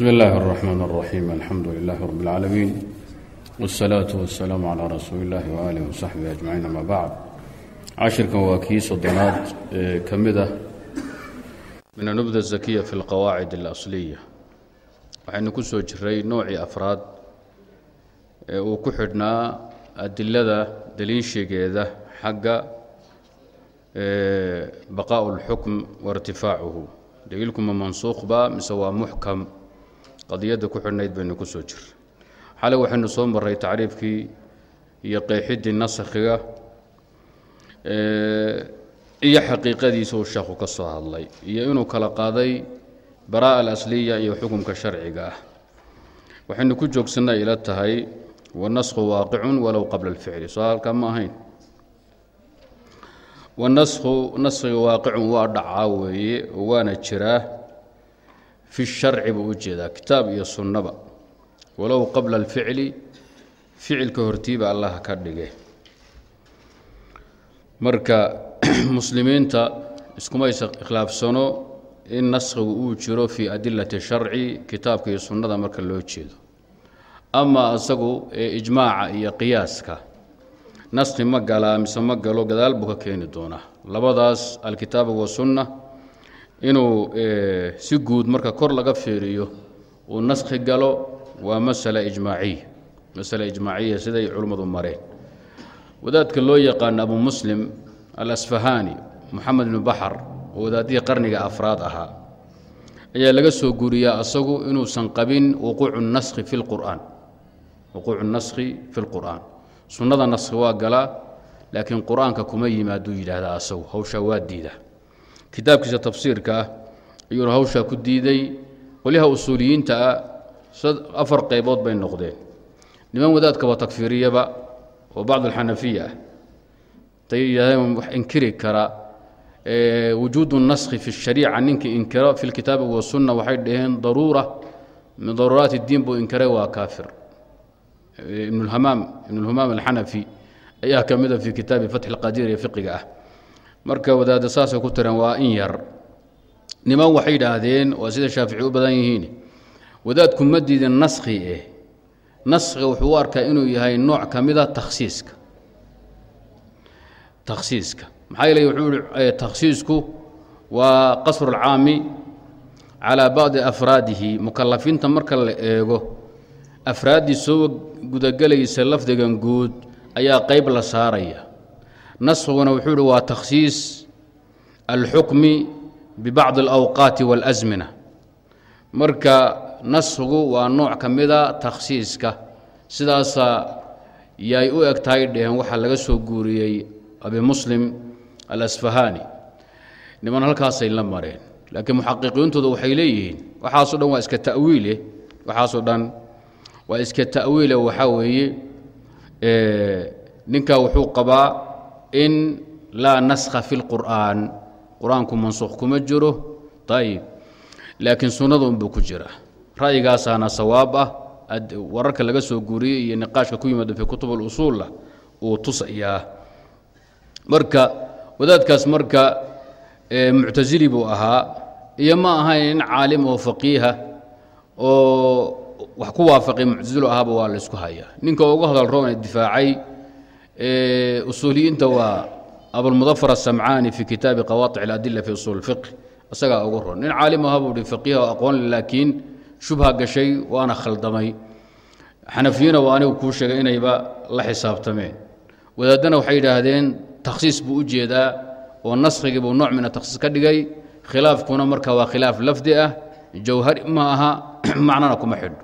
bsm اllahi الرحmn الرaxيim alxamdu لlah rb اlcaalamiin wالsalaaةu waالsalaamu calىa rasuuli اllahi وaalih وsaxbihi ajmaciin ama bacd cashirkan waa kii soddonaad ee ka mid ah min anubda الzakiya fi اlqawaacid اlasliya waxaynu ku soo jiray noocii afraad ee uu ku xidhnaa adilada daliishigeeda xagga baqaaءu اlxukm waاrtifaacuhu daliilkuma mansuukhba mise waa muxkam qadiyadda ku xidhnayd baynu ku soo jira xalay waxaynu soo maray tacriifkii iyo qeexiddii naskhiga iyo xaqiiqadiisa uu sheekhu ka soo hadlay iyo inuu kala qaaday baraa'a alasliya iyo xukumka sharciga ah. Waxaynu ku joogsannay ila tahay wanaskhu waaqicun walow qabla alficli. Soo halkaa ma ahayn. Wanaskhu naskhiga waaqicun waa dhacaa weeye waana jiraa fi sharci buu u jeedaa kitaab iyo sunnaba. Walow qabla alficli ficilka hortiiba allah ka dhige marka muslimiinta iskumaysa khilaafsano in naskhigu uu jiro fii adilati sharci kitaabka iyo sunnada marka loo jeedo. Ama isagu ee ijmaaca iyo qiyaaska naskhi ma galaa mise ma galo gadaal buu ka keeni doonaa. Labadaas alkitaabu wasunna inuu si guud marka kor laga fiiriyo uu naskhi galo waa masala ijmaaciya. Masale ijmaaciya siday culimmadu mareen. Wadaadka loo yaqaano abu muslim alasfahaani moxamed ibnu baxar oo wadaadihii qarniga afraad ahaa ayaa laga soo guuriyaa asagu inuusan qabin wuquucu naskhi fi lqur'aan wuquucu naskhi fi lqur'aan sunnada naskhi waa galaa laakiin qur'aanka kuma yimaaduu yidhaahdaa asagu hawshaa waa diida kitaabkiisa tafsiirka ah ayuuna hawshaa ku diiday. Qolyaha usuuliyiinta ah afar qaybood bay noqdeen. Niman wadaadkaba takfiiriyaba oo bacd alxanafiya ah. Wax inkiri kara wujuudu naskhi fi shariica ninkii inkiro fi lkitaabi wasunna waxay dhaheen daruura min daruuraati اdiin buu inkiray waa kaafir. Ibnulhamaam ibnulhumaam alxanafi ayaa ka mida fi kitaabi fatxi اlqadiir ee fiqiga ah marka wadaadda saasay ku tireen waa in yar. Niman waxay yidhaahdeen waa sida shaafici u badan yihiin. Wadaadku ma diidin naskhi eh. Naskhiga wuxuu u arkaa inuu yahay nooc ka mida takhsiiska. Takhsiiska. Maxaa yeele wuxuu ihi takhsiisku waa qasru alcaami calaa bacdi afraadihi. Mukalafiinta marka la eego afraaddii soo gudagelaysa lafdigan guud ayaa qayb la saaraya naskiguna wuxuu ihi waa takhsiis alxukmi bibacdi alawqaati waاlasmina marka naskhigu waa nooc ka mida takhsiiska sidaasaa yay u eg tahay dheheen waxaa laga soo guuriyey abi muslim alasfahaani niman halkaasay la mareen laakiin muxaqiqiintooda waxay leeyihiin waxaasoo dhan waa iska tawiile waxaasoo dhan waa iska ta'wiile waxaa weeye ninkaa wuxuu qabaa in laa naskha fi lqur'aan qur'aanku mansuuq kuma jiro ayib laakiin sunnada unbuu ku jira. Ra'yigaasaana sawaab ah wararka laga soo guuriyey iyo niqaashka ku yimaada fii kutub اlusuulla uu tusayaa. Marka wadaadkaas marka muctasili buu ahaa iyo ma ahayn nin caalim oo faqiiha oo wax ku waafaqay muctasilo ahaaba waa la ysku hayaa. Ninka ugu hadal roone difaacay usuuliyiinta waa abulmudafar asamcaani fi kitaabi qawaaic اladila fi usuul اfiqh isagaa ugu ron nin caalim buu hi faqiiha oo aqoon laakiin shubha gashay waana khaldamay. Xanafiyina waa anigu kuu sheegay inayba la xisaabtameen wadaaddana waxay yidhaahdeen takhsiis buu u jeedaa oo naskigii buu nooc mina takhsiis ka dhigay. Khilaafkuna marka waa khilaaf lafdi ah. Jawhari ma aha macnana kuma xidho.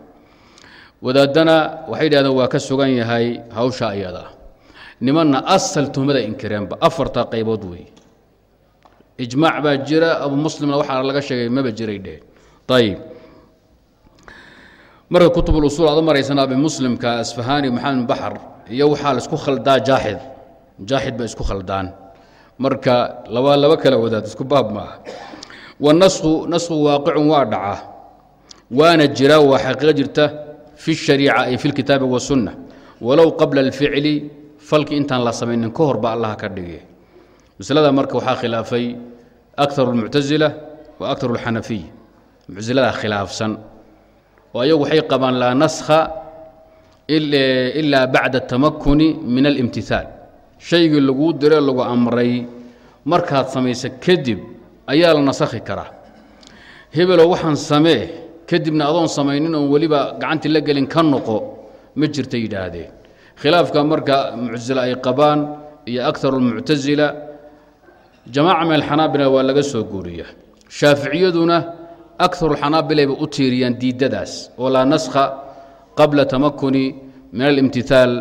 Wadaaddana waxay yidhahdeen waa ka sugan yahay hawsha ayada nimanna asal tuhmada inkireenba afarta qaybood weeye ijmaac baa jira abu muslimna waxaa laga sheegay maba jiray dheh. Ayib marka kutubulusuul aad u maraysana abi muslimka asfahaani maxamed baxar iyo waxaa la khaldaa jaaxid jaaxid bay isku khaldaan. Marka laba laba kala wadaad isku baab ma ah nasku waaqicun waa dhacaa waana jira waa xaqiiqo jirta fi shariica ay fi lkitaabi wasunna walow qabla alficli falki intaan la samaynin ka hor ba allah ka dhige maslada marka waxaa khilaafay akaru اlmuctasila wa akaru اlxanafiya muctasiladaa khilaafsan. Oo ayagu waxay qabaan laa naskha ilaa bacda tamakuni min alimtihaal shaygii laguu diree lagu amray markaad samaysa kadib ayaa la nasakhi karaa hebelow waxaan samee kadibna adoon samaynin oon weliba gacantii la gelin ka noqo ma jirta yidhaahdeen khilaafka marka muctasila ay qabaan iyo akaru lmuctasila jamaaca min alxanaabila waa laga soo guuriya. Shaaficiyaduna akaru lxanaabilayba u tiiriyaan diidadaas oo laa naskha qabla tamakuni min alimtihaal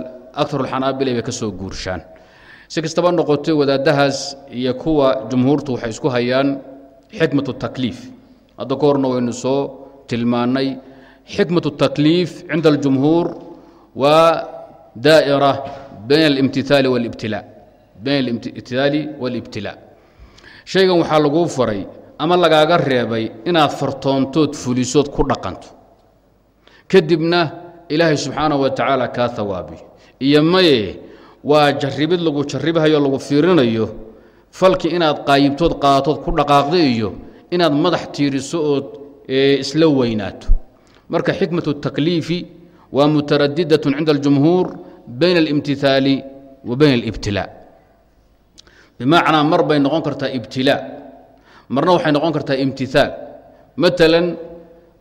akaru lxanaabilay bay ka soo guurshaan. Si kastaba noqotay wadaaddahaas iyo kuwa jumhuurtu waxay isku hayaan xikmat takliif. Hadda ka horna waynu soo tilmaannay xikmat takliif cinda aljumhuur waa daa'ira bayn alimtihaali walibtilaa bayn alimtihaali walibtilaa shaygan waxaa laguu faray ama lagaaga reebay inaad fartoontood fulisood ku dhaqanto kadibna ilaahay subxaanahu wa tacaala kaa hawaabiyo iyo maye waa jarribid lagu jarribhayo lagu fiirinayo falki inaad qaayibtood qaatood ku dhaqaaqda iyo inaad madax tiiriso ood isla weynaato marka xikmatu takliifi waa mutaradidatun cinda aljumhuur bayna alimtihaali wa bayna alibtilaa bimacnaa mar bay noqon kartaa ibtilaa marna waxay noqon kartaa imtihaal maalan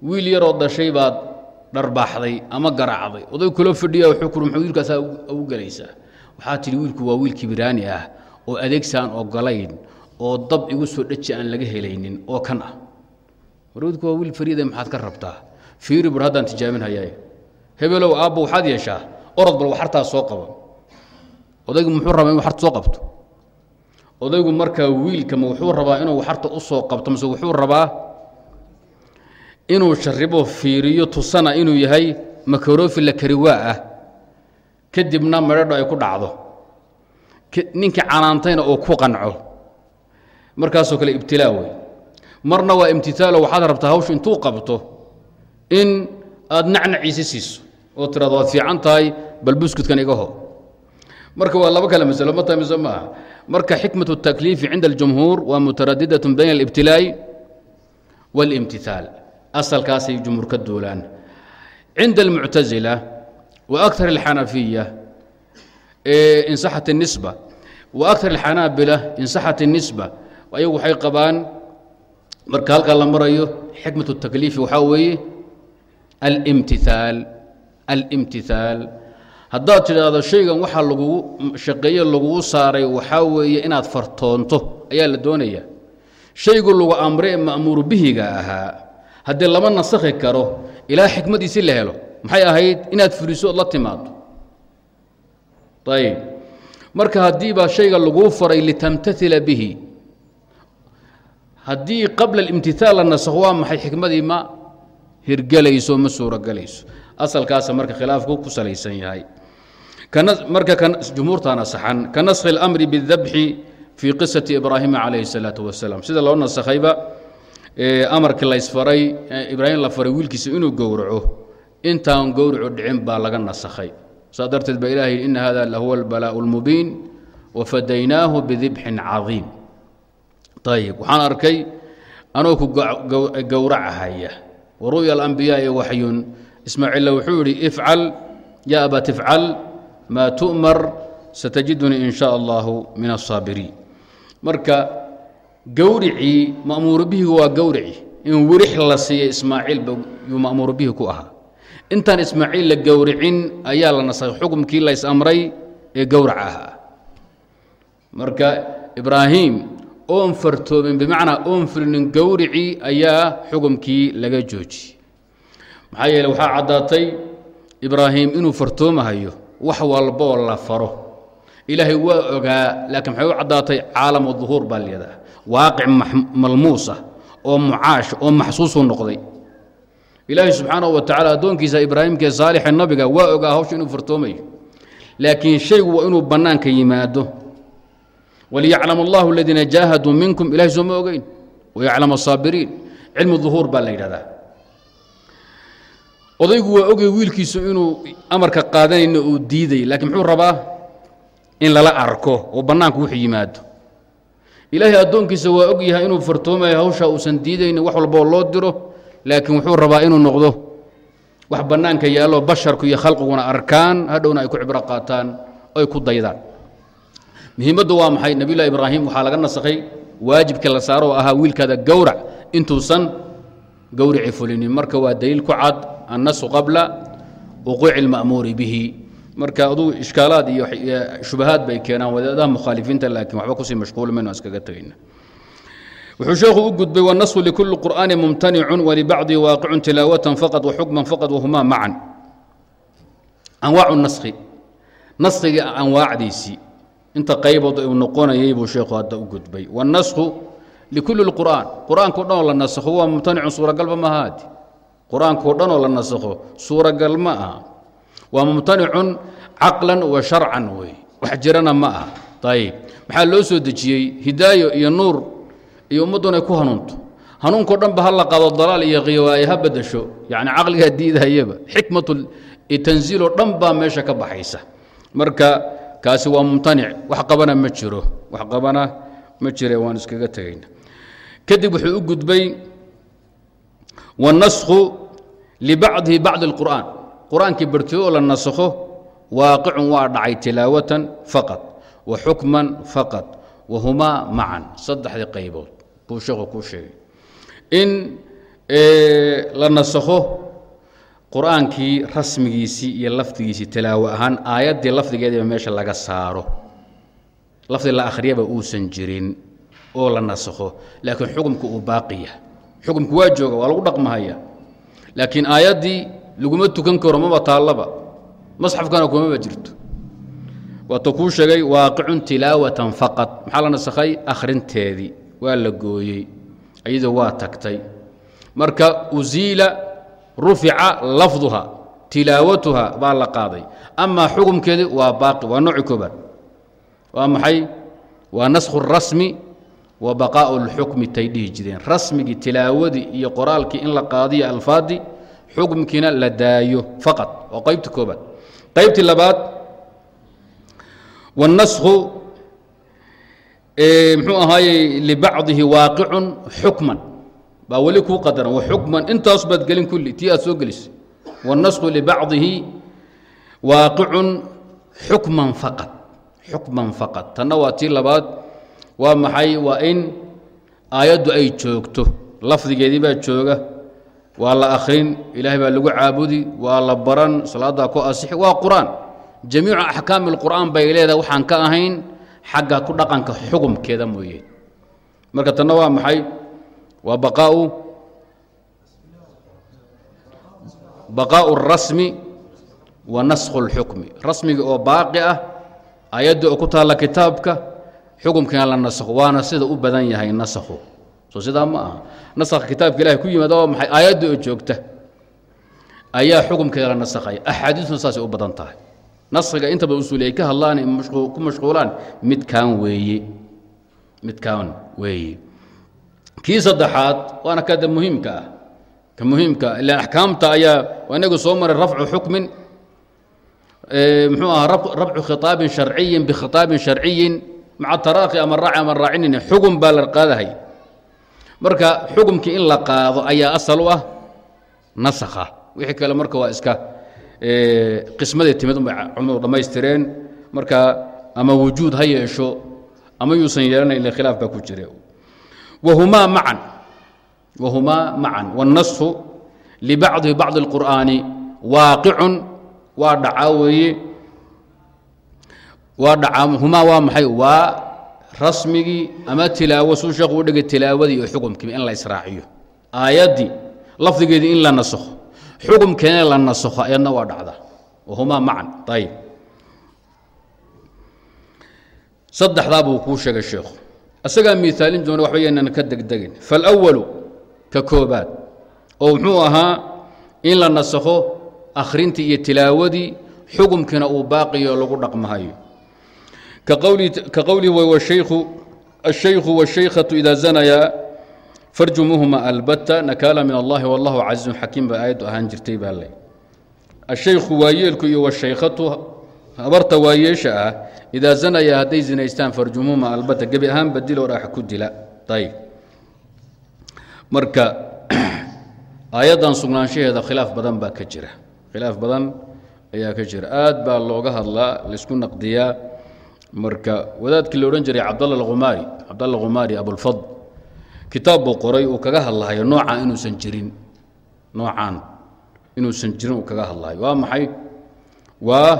wiil yaroo dhashay baad dharbaaxday ama garaacday. Oday kula fadhiya muxuu wiilkaasaa ugu gelaysaa. Waxaa tidhi wiilku waa wiil kibiraani ah oo adeegsaan ogolayn oo dab igu soo dheji aan laga helaynin oo kan ah. Warwiilku waa wiil fariide maxaad ka rabtaa? Fiiri bur haddaan tijaabinhayaay hebelow aabba waxaad yeeshaa orod bal waxartaa soo qaba odaygu muxuu rabaa inuu waxarta soo qabto? Odaygu markaa wiilka ma wuxuu rabaa inuu waxarta u soo qabto mase wuxuu rabaa inuu sharribo fiiriyo tusana inuu yahay makarofi la kariwaa ah. Kadibna medhadho ay ku dhacdo. Ninkii canaantayna uu ku qanco. Markaasoo kale ibtilaa wey marna waa imtitaalo waxaad rabtaa hawshu intuu qabto in aad nacnaciisi siiso oo tiraado waad fiican tahay bal buskudkan iga ho marka waa laba kale masalo ma tahay mise maaha marka xikmatu takliifi cinda aljumhuur waa mutaradidatun bayna alibtilaa'i waalimtithaal asalkaasay jumhuur ka duulaan cinda almuctasila wa akar alxanafiya in saxat الnisba wa akar alxanaabila in saxat الnisba ayagu waxay qabaan marka halkaa la marayo xikmat الtakliifi waxaa weeye alimtihaal alimtithaal. Haddaad tidhaahdo shaygan waxaa lagugu shaqeeye lagugu saaray waxaa weeye inaad fartoonto ayaa la doonaya. Shaygu lagu amre ee ma'muuru bihiga ahaa haddii lama nasakhi karo ilaa xikmadiisi la helo maxay ahayd inaad fuliso ood la timaado ayb marka haddiiba shayga laguu faray litamtaila bihi haddii qabla اlimtihaal la nasakho waa maxay xikmadii ma hirgelayso ma suurogelayso asalkaasa marka khilaafku ku salaysan yahay marka jumhuurtaana saxan ka naskhi اlamri biاdabxi fii qisati ibraahima calayhi الsalaaةu wasalaam sida loo nasakhayba amarkii la ysfaray ibraahim la faray wiilkiisa inuu gowraco intaan gowracu dhicin baa laga nasakhay saa darteed ba ilahay ina hada lahuwa اlbalaaء اlmubiin wafadaynaahu bidibxin cadiim ayib waxaan arkay anoo ku gowracahaya waru'ya alambiyaai waxyun ismaaciilla wuxuu yidhi ifcal ya aba tifcal maa tu'mar satajidunii in sha allahu min aلsaabiriin marka gowricii ma'muuru bihigu waa gowrici in wirix la siiya ismaaciilba yuu ma'muuru bihi ku ahaa. Intaan ismaaciil la gowricin ayaa la nasakhay xukumkii la is-amray ee gowrac ahaa. Marka ibraahim oon fartoomin bimacnaa oon fulinin gowricii ayaa xukumkii laga joojiyey maxaa yeele waxaa caddaatay ibraahim inuu fartoomahayo wax walboo la faro. Ilaahay waa ogaa laakiin maxay u caddaatay caalamu duhuur baa layadaha waaqic malmuus ah oo mucaash oo maxsuusuu noqday. Ilaahay subxaanahu wa tacala addoonkiisa ibraahimkee saalixe nabiga waa ogaa hawsha inuu fartoomayo. Laakiin shaygu waa inuu bannaanka yimaado. Waliyaclam allahu aladiina jaahaduu minkum ilahay soo ma ogeyn. Wayaclam asaabiriin cilmu duhuur baa la yidhahdaa odaygu waa ogay wiilkiisu inuu amarka qaadanayna uu diiday laakiin muxuu rabaa in lala arko oo bannaanku wuxuu yimaado. Ilaahay addoonkiisa waa og yahay inuu fartoomayo hawshaa uusan diidaynin wax walboo loo diro laakiin wuxuu rabaa inuu noqdo wax bannaanka yaallo basharku iyo khalqiguna arkaan hadhowna ay ku cibro qaataan oy ku daydaan. Muhiimaddu waa maxay? Nebiyullahi ibraahim waxaa laga nasakhay waajibkii la saaro oo ahaa wiilkaada gowrac. Intuusan gowrici fulinin. Marka waa daliil ku cad annasu qabla wuquuci اlma'muuri bihi marka adugu ishkaalaad iyo shubahaad bay keenaan wadaadaha mukhaalifiinta laakiin waxba kusii mashquuli mayno iskaga tegayna wuxuu sheekhu u gudbay wاnasu likuli qur'aani mumtanicun walibacdihi waaqicun tilaawatan faqad waxukman faqad wahumaa macan anwaacu naskhi naskhiga anwaacdiisii inta qaybood uu noqonayay buu sheekhu hadda u gudbay wاnasku likuli اlqur'aan qur'aanko dhan oo la nasakho waa mumtanicun suuragalba ma haadi qur'aankao dhan oo la nasakho suuragal ma aha. Waa mumtanicun caqlan wa sharcan wey wax jirana ma aha. Ayib maxaa loo soo dejiyey? Hidaayo iyo nuur iyo ummaddun ay ku hanuunto. Hanuunkao dhan ba ha la qaado dalaal iyo khiwaaye ha bedasho yacni caqligaa diidahayaba. Xikmatu tanziiloo dhan baa meesha ka baxaysa. Marka kaasi waa mumtanic. Wax qabana ma jiro. Wax qabana ma jire waan iskaga tegayna kadib wuxuu u gudbay wاnaskhu libacdihi bacdi اlqur'aan qur'aankii bartiyo oo la nasakho waaqicun waa dhacay tilaawatan faqad wa xukman faqad wahumaa macan saddexdii qaybood buu sheekhu kuu sheegay in la nasakho qur'aankii rasmigiisii iyo lafdigiisii tilaawo ahaan aayaddii lafdigeediiba meesha laga saaro lafdi la akhriyaba uusan jirin oo la nasakho laakiin xukumka uu baaqiya xukumku waa jooga waa lagu dhaqmahaya. Laakiin aayaddii laguma tukan karo maba taallaba. Masxafkana kumaba jirto. Waata kuu sheegay waaqicun tilaawatan faqad maxaa la nasakhay? Akhrinteedii. Waa la gooyey. Iyadoo waa tagtay. Marka usiila rufica lafduha tilaawatuha baa la qaaday. Amaa xukumkeedii waa baaqi waa nooci koobaad. Waa maxay? Waa naskhu rasmi wa baqaau lxukmi tay dhihi jireen. Rasmigii tilaawadii iyo qoraalkii in la qaadiyo alfaadii xukmkiina la daayo faqad oo qaybta koobaad. Qaybtii labaad wاnasku mxuu ahaayey libacdihi waaqicun xukman. Baa weli kuu qadaran waxukman intaas baad gelin kulli tii aad soo gelisay wاnnasku libacdihi waaqicun xukman faqad xukman faqad tanna waa tii labaad waa maxay waa in aayaddu ay joogto lafdigeedii baa jooga waa la akhrin ilaahay baa lagu caabudi waa la baran salaaddaa ku asixi waa qur-aan jamiicu axkaami اlqur'aan bay leedahay waxaan ka ahayn xagga ku dhaqanka xukumkeeda mooye marka tanna waa maxay waa baqaau baqaa'u الrasmi wa naskhu اlxukmi rasmiga oo baaqi ah ayadda oo ku taalla kitaabka xukumkiina la nasakho waana sida u badan yahay nasakhu soo sidaa ma aha. Nasakha kitaabka ilahay ku yimaada waa maxay aayadda oo joogta. Ayaa xukumkeeda la nasakhaya axaadiisuna saasay u badan tahay. Naskhiga inta badan usuuli ay ka hadlaan ku mashquulaan midkaan weeye. Midkaan weeye. Kii saddexaad waana kada muhiimka ah. Ka muhiimka ilaan axkaamta ayaa inagu soo maray rafcu xukmin. Muxuu ahaa rabcu khitaabin sharciyin bikhitaabin sharciyin maca taraakhi ama raaci ama raacinin xukun baa la qaadahay. Marka xukumkii in la qaado ayaa asal u ah nasakha. Wixii kale marka waa iska qismadii timid unbay culimadu dhammaystireen. Marka ama wujuud ha yeesho ama yuusan yeelanayn ila khilaaf baa ku jira. Wahumaa macan wahumaa macan wاnnasku libacdihi bacdi اlqur'aani waaqicun waa dhacaa weeye waa dhacaa humaa waa maxay? Waa rasmigii ama tilaawo suu sheekhu u dhigay tilaawadii iyo xukumkii in la israaciyo. Aayaddii lafdigeedii in la nasakho. Xukumkeena la nasakho ayadna waa dhacda. Wahumaa macan ayib saddexdaa buu kuu sheegay sheekhu. Isagaa miaalin doona waxba yaynan ka degdegin. Faalawalu ka koobaad. Oo muxuu ahaa in la nasakho akhrintii iyo tilaawadii xukumkiina uu baaqiyo lagu dhaqmahayo ka qowlihi wshaykhu الشhaykhu والشhaykhة إida zanaya farjumuhuma albata nakaala min allahi wallahu casiizu xakiim ba aayaddu ahaan jirtay baa le ashaykhu waayeelku iyo washaykhatu habarta waayeesha ah idaa zanaya hadday zinaystaan farjumuhuma albata gebi ahaan badiloo dhax ku dila ayb marka aayaddan sugnaanshaheeda khilaaf badan baa ka jira khilaaf badan ayaa ka jira aad baa looga hadlaa laysku naqdiyaa marka wadaadkii la odhan jiray cabdalla alkhumaari cabdalla khumaari abulfadl kitaab buu qoray uu kaga hadlahayo noocaan inuusan jirin noocaan inuusan jirin uu kaga hadlahayo. Waa maxay? Waa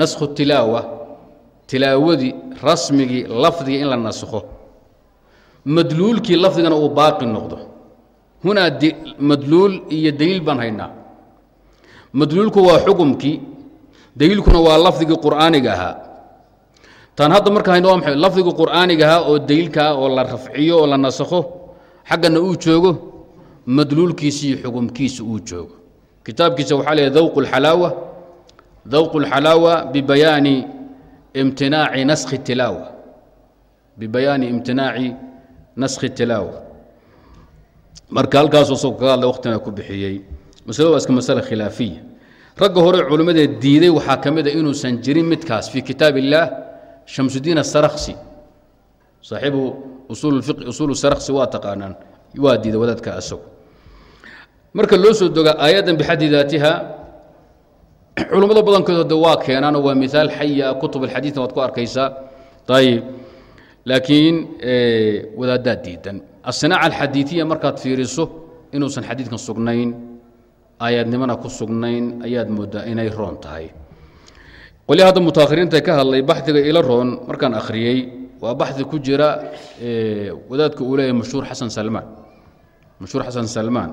naskhu tilaawa tilaawadii rasmigii lafdigii in la naskho. Madluulkii lafdigana uu baaqi noqdo. Hunaa madluul iyo daliil baan haynaa. Madluulku waa xukumkii daliilkuna waa lafdigii qur'aaniga ahaa. Taan hadda marka hayno waa maxay? Lafdigii qur'aaniga ahaa oo daliilka ah oo la rafciyo oo la nasakho xaggana uu joogo madluulkiisi iyo xukumkiisa uu joogo. Kitaabkiisa waxaa leeyahay dawqu alxalaawa dawqu alxalaawa bibayaani imtinaaci naskhi tilaawa. Bibayaani imtinaaci naskhi tilaawa. Marka halkaasuu isagu kaga hadlay waqtina ku bixiyey. Masalada waa iska masale khilaafiya ragga hore culimmadee diiday waxaa ka mid a inuusan jirin midkaas fii kitaab illaah shamsudiin asaraksi saaxiibu usuulu saraksi waa taqaanaan waa diiday wadaadka asagu. Marka loo soo doga aayaddan bixaddi daatiha culummada badankood waa keenaanoo waa miaal xaya kutub alxadiidna waad ku arkaysaa. Ayib laakiin wadaaddaa diidan asinaaca alxadiidiya markaad fiiriso inuusan xadiidkan sugnayn aayaadnimana ku sugnayn ayaad moodaa inay roon tahay. Qolya hadda mutaakhiriinta ka hadlay baxdiga ila roon markaan akhriyey waa baxdi ku jira wadaadka uu leeyahay mashhuur xasan salmaan. Mashhuur xasan salmaan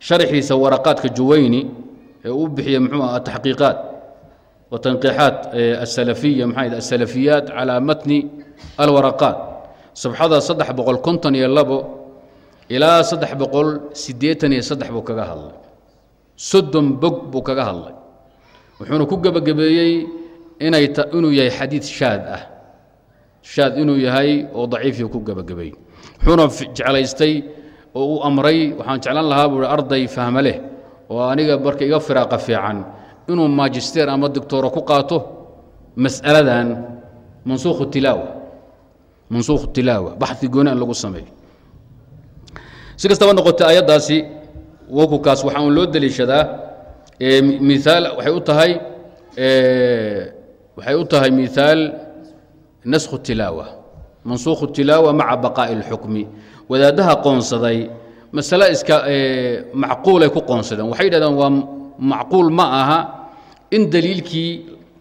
sharxiisa waraqaadka juwayni ee uu bixiye muxuu aha ataxqiiqaat watanqiixaat asalafiya maxaa asalafiyaat calaa matni alwaraqaat. Sabxada saddex boqol konton iyo labo ilaa saddex boqol siddeetan iyo saddex buu kaga hadlay soddon bog buu kaga hadlay. Wuxuuna ku gebagabeeyey inuu yahay xadiid shaad ah. Shaad inuu yahay oo daciifii ku gebagabeeyey. Wuxuuna jeclaystay oo uu amray waxaan jeclan lahaa buu arday fahma leh. Oo aniga marka iga firaaqa fiican. Inuu maajisteer ama doctooro ku qaato mas'aladan mansuukhu tilaawa. Mansuukhu tilaawa. Baxi gooni an lagu sameeyo si kastaba noqotay ayaddaasi wakukaas waxaa un loo deliishadaa miaal waxay u tahay waxay u tahay miaal naskhu tilaawa mansuukhu tilaawa maca baqaa'i اlxukmi wadaaddaha qoonsaday masale iska macquulay ku qoonsadeen. Waxay yidhahdeen waa macquul ma aha in daliilkii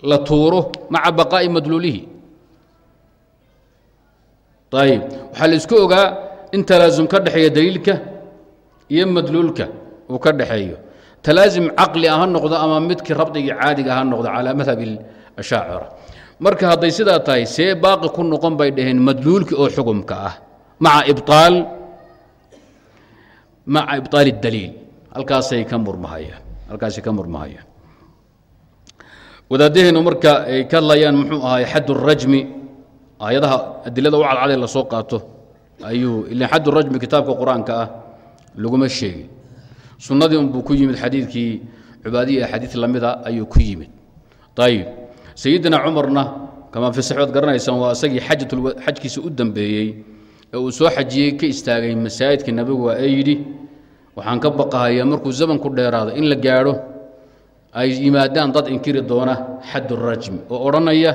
la tuuro maca baqaa'i madluulihi. Ayib waxaa la isku ogaa in talaasum ka dhexeeya daliilka iyo madluulka uu ka dhexeeyo talaasim caqli ah ha noqdo ama midkii rabdigii caadiga ha noqdo calaa madhab ashaacira marka hadday sidaa tahay see baaqi ku noqon bay dhaheen madluulki oo xukumka ah maca ibaal maca ibطaal اdaliil halkaasay ka murmahayaan halkaasay ka murmahayaan wadaadaheennu marka ay ka hadlayaan muxuu ahaay xad الrajmi aayadaha adilada u cadcaday la soo qaato ayuu ilan xad الrajmi kitaabka qur-aanka ah laguma sheegin. Sunnadii unbuu ku yimid xadiidkii cubaadiyi axaadiid lamida ayuu ku yimid. Ayib sayidina cumarna kamaa fisaxood garanaysaan waa isagii xajkiisa u dambeeyey ee uu soo xajiyey ka istaagay masaajidka nebigu ee yidhi waxaan ka baqahayaa markuu zamanku dheeraado in la gaadho ay yimaadaan dad inkiri doona xadurajmi oo odhanaya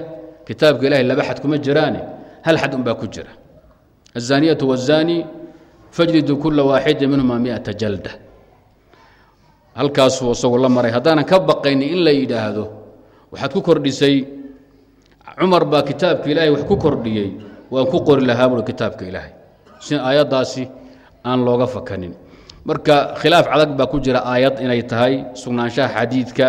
kitaabka ilahay laba xad kuma jiraane hal xad unbaa ku jira. Azaaniyatu wazani fajlidu kula waaxidin minhuma miata jalda. Halkaasuu isagu la maray. Haddaanan ka baqayni in la yidhaahdo waxaad ku kordhisay. Cumar baa kitaabka ilaahay wax ku kordhiyey. Waan ku qori lahaa buui kitaabka ilaahay. Si aayaddaasi aan looga fakanin. Marka khilaaf cadag baa ku jira aayad inay tahay sugnaanshaha xadiidka.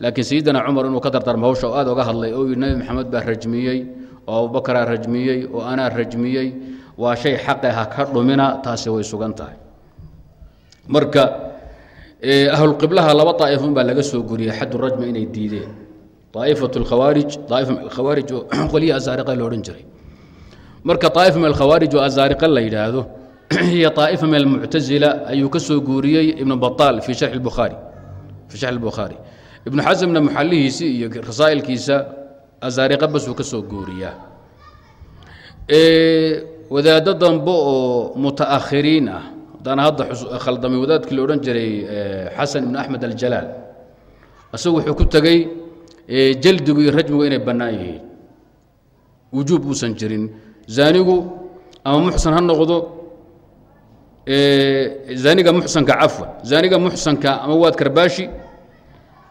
Laakiin sayidina cumar inuu ka dardarma hawsha oo aad oga hadlay? Oo yidhi nebi maxamed baa rajmiyey oo abubakaraa rajmiyey oo anaa rajmiyey waa shay xaqe ha ka dhumina taasi way sugan tahay. Marka ahlulqiblaha laba daa'ifun baa laga soo guriyey xaddu rajma inay diideen. Daa'ifatu alkhawaarij daa'ifa min alkhawaarij oo qolyihi asaariqa la odhan jiray. Marka daa'ifa min alkhawaarij oo asaariqa la yidhaahdo hiyo daa'ifa min almuctasila ayuu ka soo guuriyey ibnu bataal fii sharxi bukhaari fii sharxi albukhaari ibnu xasamna muxallihiisi iyo rasaa'ilkiisa asaariqa basuu ka soo guuriyaa wadaaddo dambe oo muta'akhiriin ah. Haddana hadda khaldamay wadaadkii la odhan jiray xasan ibn axmed aljalaal isagu wuxuu ku tegey jaldigu iyo rajmigu inay bannaan yihiin. Wujuub uusan jirin. Zaanigu ama muxsan ha noqdo zaaniga muxsanka cafwan. Zaaniga muxsanka ama waad karbaashi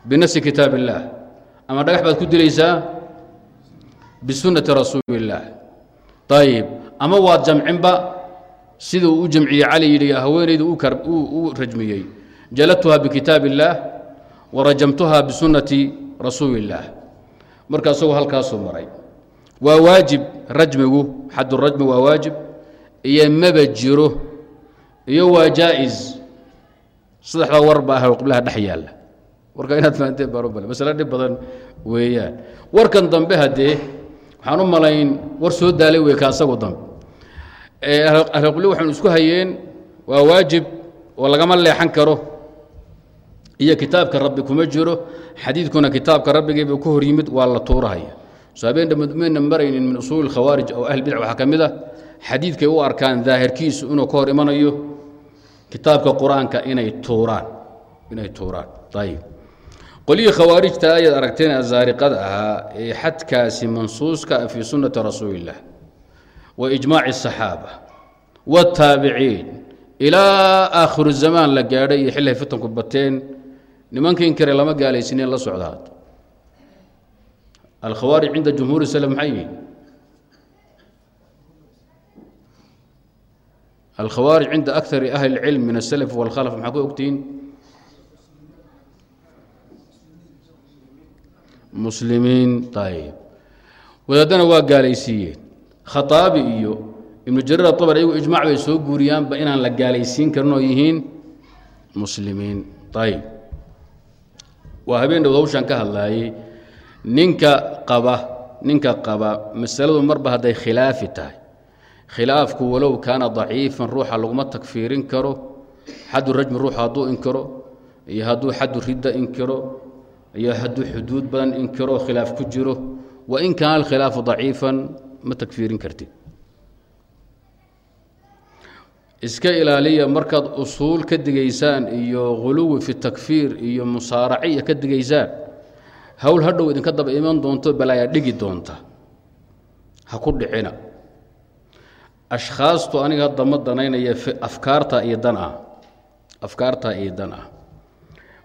binasi kitaab illaah ama dhagax baad ku dilaysaa bisunnati rasuuli illaah ayib ama waad jamcinba siduu u jamciyey cali yidhi haweenaydu u rajmiyey. Jaladtuha bikitaab illaah warajamtuha bisunnati rasuuli illaah marka isagoo halkaasuu maray. Waa waajib rajmigu xadurajmi waa waajib iyo maba jiro iyo waa jaa-is saddexdaa war ah oo qiblaha dhex yaalla. Warka inaad fahanteen baan u bale masale dhib badan weeyaan. Warkan dambe haddee waxaan u malayn war soo daalay wey ka dambe ahluqibli waxaynu isku hayeen waa waajib oo lagama leexan karo. Iyo kitaabka rabbi kuma jiro xadiidkuna kitaabka rabbigiiba ku hor yimid waa la tuurahaya. So habeenmayna maraynin min usuuli khawaarij oo ahlbidac waxaa ka mid ah xadiidkay u arkaan daahirkiisu inuu ka hor imanayo kitaabka qur'aanka inay tuuraan inay tuuraan. Ayib qolihii khawaarijta ayaad aragteen azaariqada ahaa ee xadkaasi mansuuska ah fii sunnati rasuuli illah wa ijmaaci الصaxaaba wاtaabiciin ilaa aakhiru zamaan la gaadhay iyo xillihay fitanku bateen nimankii inkare lama gaalaysineen la socdaad alkhawaarij cinda jumhuuri slm maxay yihiin alkhawaarij cinda akari ahli اlcilm min aلslf wاlkhalf maxaa ku ogtihiin muslimiin ayb wadaadana waa gaalaysiiyeen khaaabi iyo ibnu jariir aabr iyagu ijmac bay soo guuriyaanba inaan la gaalaysiin karin oo yihiin muslimiin. Ayb waa habeen dhowd hawshaan ka hadlaayey ninka qaba ninka qaba masaladu marba hadday khilaafi tahay. Khilaafku walow kaana daciifan ruuxa laguma takfiirin karo. Xaddu rajmi ruuxa hadduu inkiro iyo hadduu xaddu ridda inkiro iyo hadduu xuduud badan inkiro khilaaf ku jiro. Wain kaana alkhilaafu daciifan ma takfiirin kartid. Iska ilaaliya markaad usuul ka digaysaan iyo huluwi fi takfiir iyo musaaraciya ka digaysaan howl hadhow idinka daba iman doonto balaayaa dhigi doonta. Ha ku dhicina. Ashkhaastu aniga hadda ma danaynaya afkaarta iyo dan ah afkaarta iyo dan ah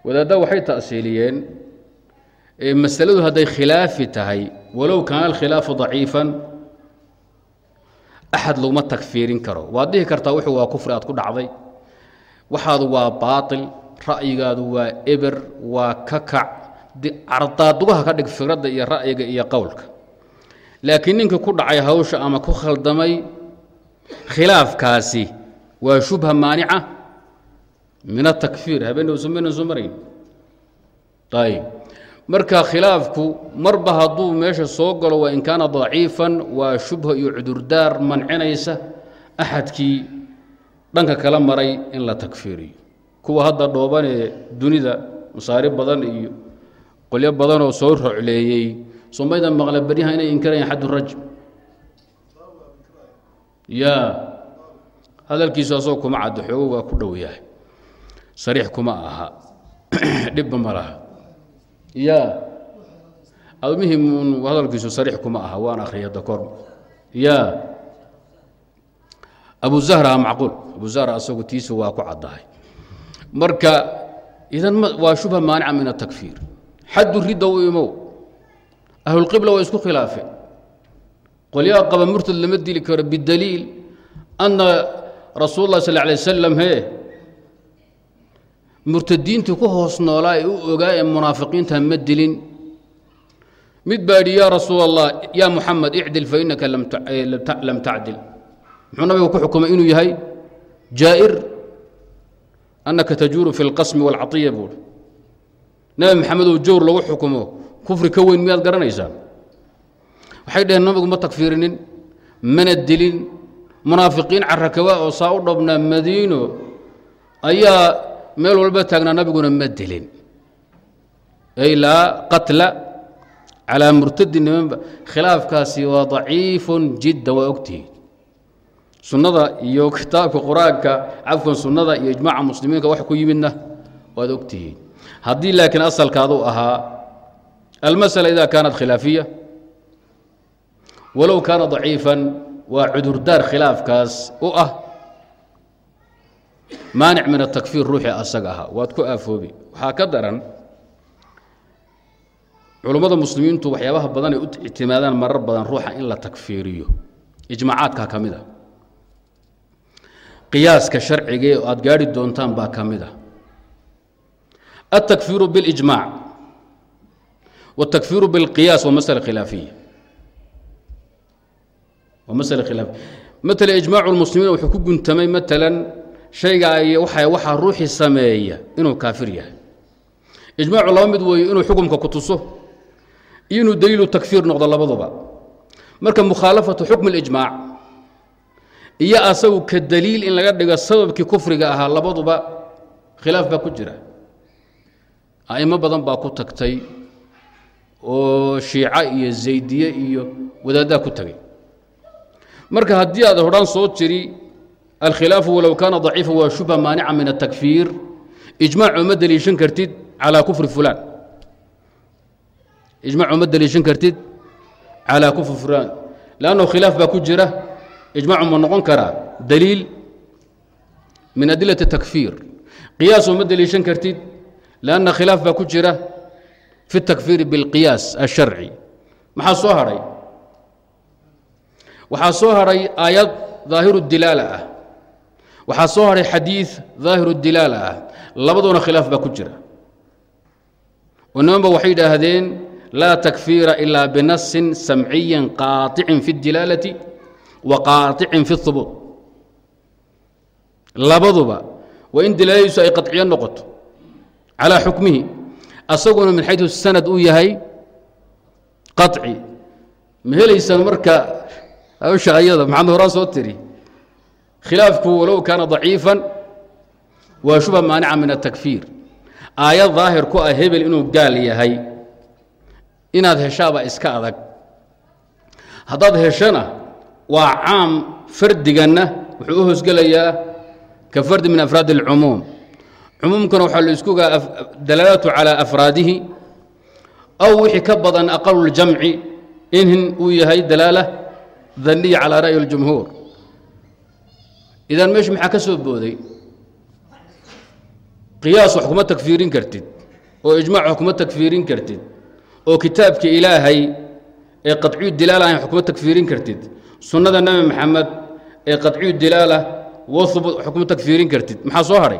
wadaadda waxay ta'siiliyeen masaladu hadday khilaafi tahay walow kaana alkhilaafu daciifan axad laguma takfiirin karo waad dhihi kartaa wuxuu waa kufri aad ku dhacday waxaadu waa baatil ra'yigaadu waa eber waa kakac cardaadugaha ka dhig fikradda iyo ra'yiga iyo qowlka laakiin ninkii ku dhacay hawsha ama ku khaldamay khilaafkaasi waa shubha maanica min atakfiir habeenowsumaynan soo marayn ayb marka khilaafku marba hadduu meesha soo galo waa in kaana daciifan waa shubha iyo cudurdaar mancinaysa axadkii dhanka kala maray in la takfiiriyo. Kuwa hadda dhoobanee dunida masaari badan iyo qolyo badanoo soo rocleeyey somaydan maqla beryaha inay inkirayaan xaddu rajm? Ya hadalkiisu asagoo kuma caddo xoogo waa ku dhow yahay. Sariix kuma aha. Dhibba ma laha ya almuhim hadalkiisu sariix kuma aha waan akhriyay dakor ya abu zahra macquul. Abu zahra asagu tiisu waa ku caddahay. Marka idan waa shubha maanica min atakfiir xaddu ridda u imow. Ahlulqibla waa isku khilaafeen qolyaha qaba murtad lama dili karo bidaliil. Anna rasuul lah sal alay wasalam he murtadiintii ku hoos noolaa ee u ogaa ee munaafiqiinta ma dilin. Mid baa idhi yaa rasuul allah yaa muxamed icdil fa innaka lam tacdil muxuu nabigu ku xukumay inuu yahay jaa'ir annaka tajuuru fi اlqasmi wاlcaiya buuri nabi maxamedow jowr lagu xukumo kufri ka weyn miyaad garanaysaa? Waxay dhaheen nabigu ma takfiirinin mana dilin. Munaafiqiin carakawa oo saa u dhabnaa madiino ayaa meel walba taagnaa nabiguna ma dilin. Ay laa qatla calaa murtadi nimanba khilaafkaasi waa daciifun jidda waa ogtihiin. Sunnada iyo kitaabka qur'aanka cafwan sunnada iyo ijmaaca muslimiinka wax ku yimidna waad ogtihiin. Haddii laakiin asalkaadu ahaa almasala ida kaanat khilaafiya walow kaana daciifan waa cudurdaar khilaafkaas u ah maanic min atakfiir ruuxii asaga ahaa waad ku aafoobi waxaa ka daran culummada muslimiintu waxyaabaha badan ay u ictimaadaan marar badan ruuxa in la takfiiriyo ijmaacaadka ka mid a qiyaaska sharcigae oo aad gaari doontaan baa ka mid a التكفير بالإجماع والتكفير بالقياس ومسألة خلافية ومسألة خلافية مثل shayga waxaa ruuxii sameeya inuu kaafir yahay. Ijmaacu laba mid weeye inuu xukumka ku tuso iyo inuu daliilu takfiir noqdo labaduba. Marka mukhaalafatu xukmi اlijmaac iyo asagu ka daliil in laga dhigo sababkii kufriga ahaa labaduba khilaaf baa ku jira. A'imo badan baa ku tagtay oo shiica iyo zaydiye iyo wadaaddaa ku tagay. Marka haddii aad hodhaan soo jiri alkhilaafu walow kaana daciifa waa shubha maanica min atakfiir ijmaac uma deliishan kartid calaa kufri fulaan ijmac uma deliishan kartid calaa kufri fulaan lanno khilaaf baa ku jira ijmaacu ma noqon karaa daliil min adilati takfiir qiyaas uma deliishan kartid lanna khilaaf baa ku jira fi takfiiri bilqiyaas alsharci maxaa soo hadhay waxaa soo hadhay aayad daahiru dilaala ah waxaa soo haray xadiiث ظaahiru الdilaala ah labaduna khilaaf baa ku jira oo nimanba waxay idhaahdeen laa تكفيira إilaa bنaصi samciyi qaaطici في الdilaalaةi وaqaaطici في الثubuuط labaduba waa in dilaaladiisu ay qaطciyo noqoto calى xukmihi asaguna min xayu sanad uu yahay qaطci ma helaysaan marka hawsha ayada maxamed horaan soo tiri khilaafku walow kaana ضaciifa waa shubha maanica min atakfiir aayad daahir ku ah hebel inuu gaal yahay inaad heshaaba iska adag haddaad heshana waa caam fardiganna wuxuu u hosgelayaa ka fardi min afraad اlcumuum cumuumkana waxaa la isku gaa dalaalatu calى afraadihi aw wixii ka badan aqalu اljamci in uu yahay dalaala daniya calى ra'yi اljumhuur idan meeshu maxaa ka soo booday? Qiyaas wax kuma takfiirin kartid. Oo ijmac wax kuma takfiirin kartid. Oo kitaabka ilaahay ee qaطciyu dilaalahan wax kuma takfiirin kartid. Sunnada nebi maxamed ee qaطciyu dilaala wahubut wax kuma takfiirin kartid. Maxaa soo hadhay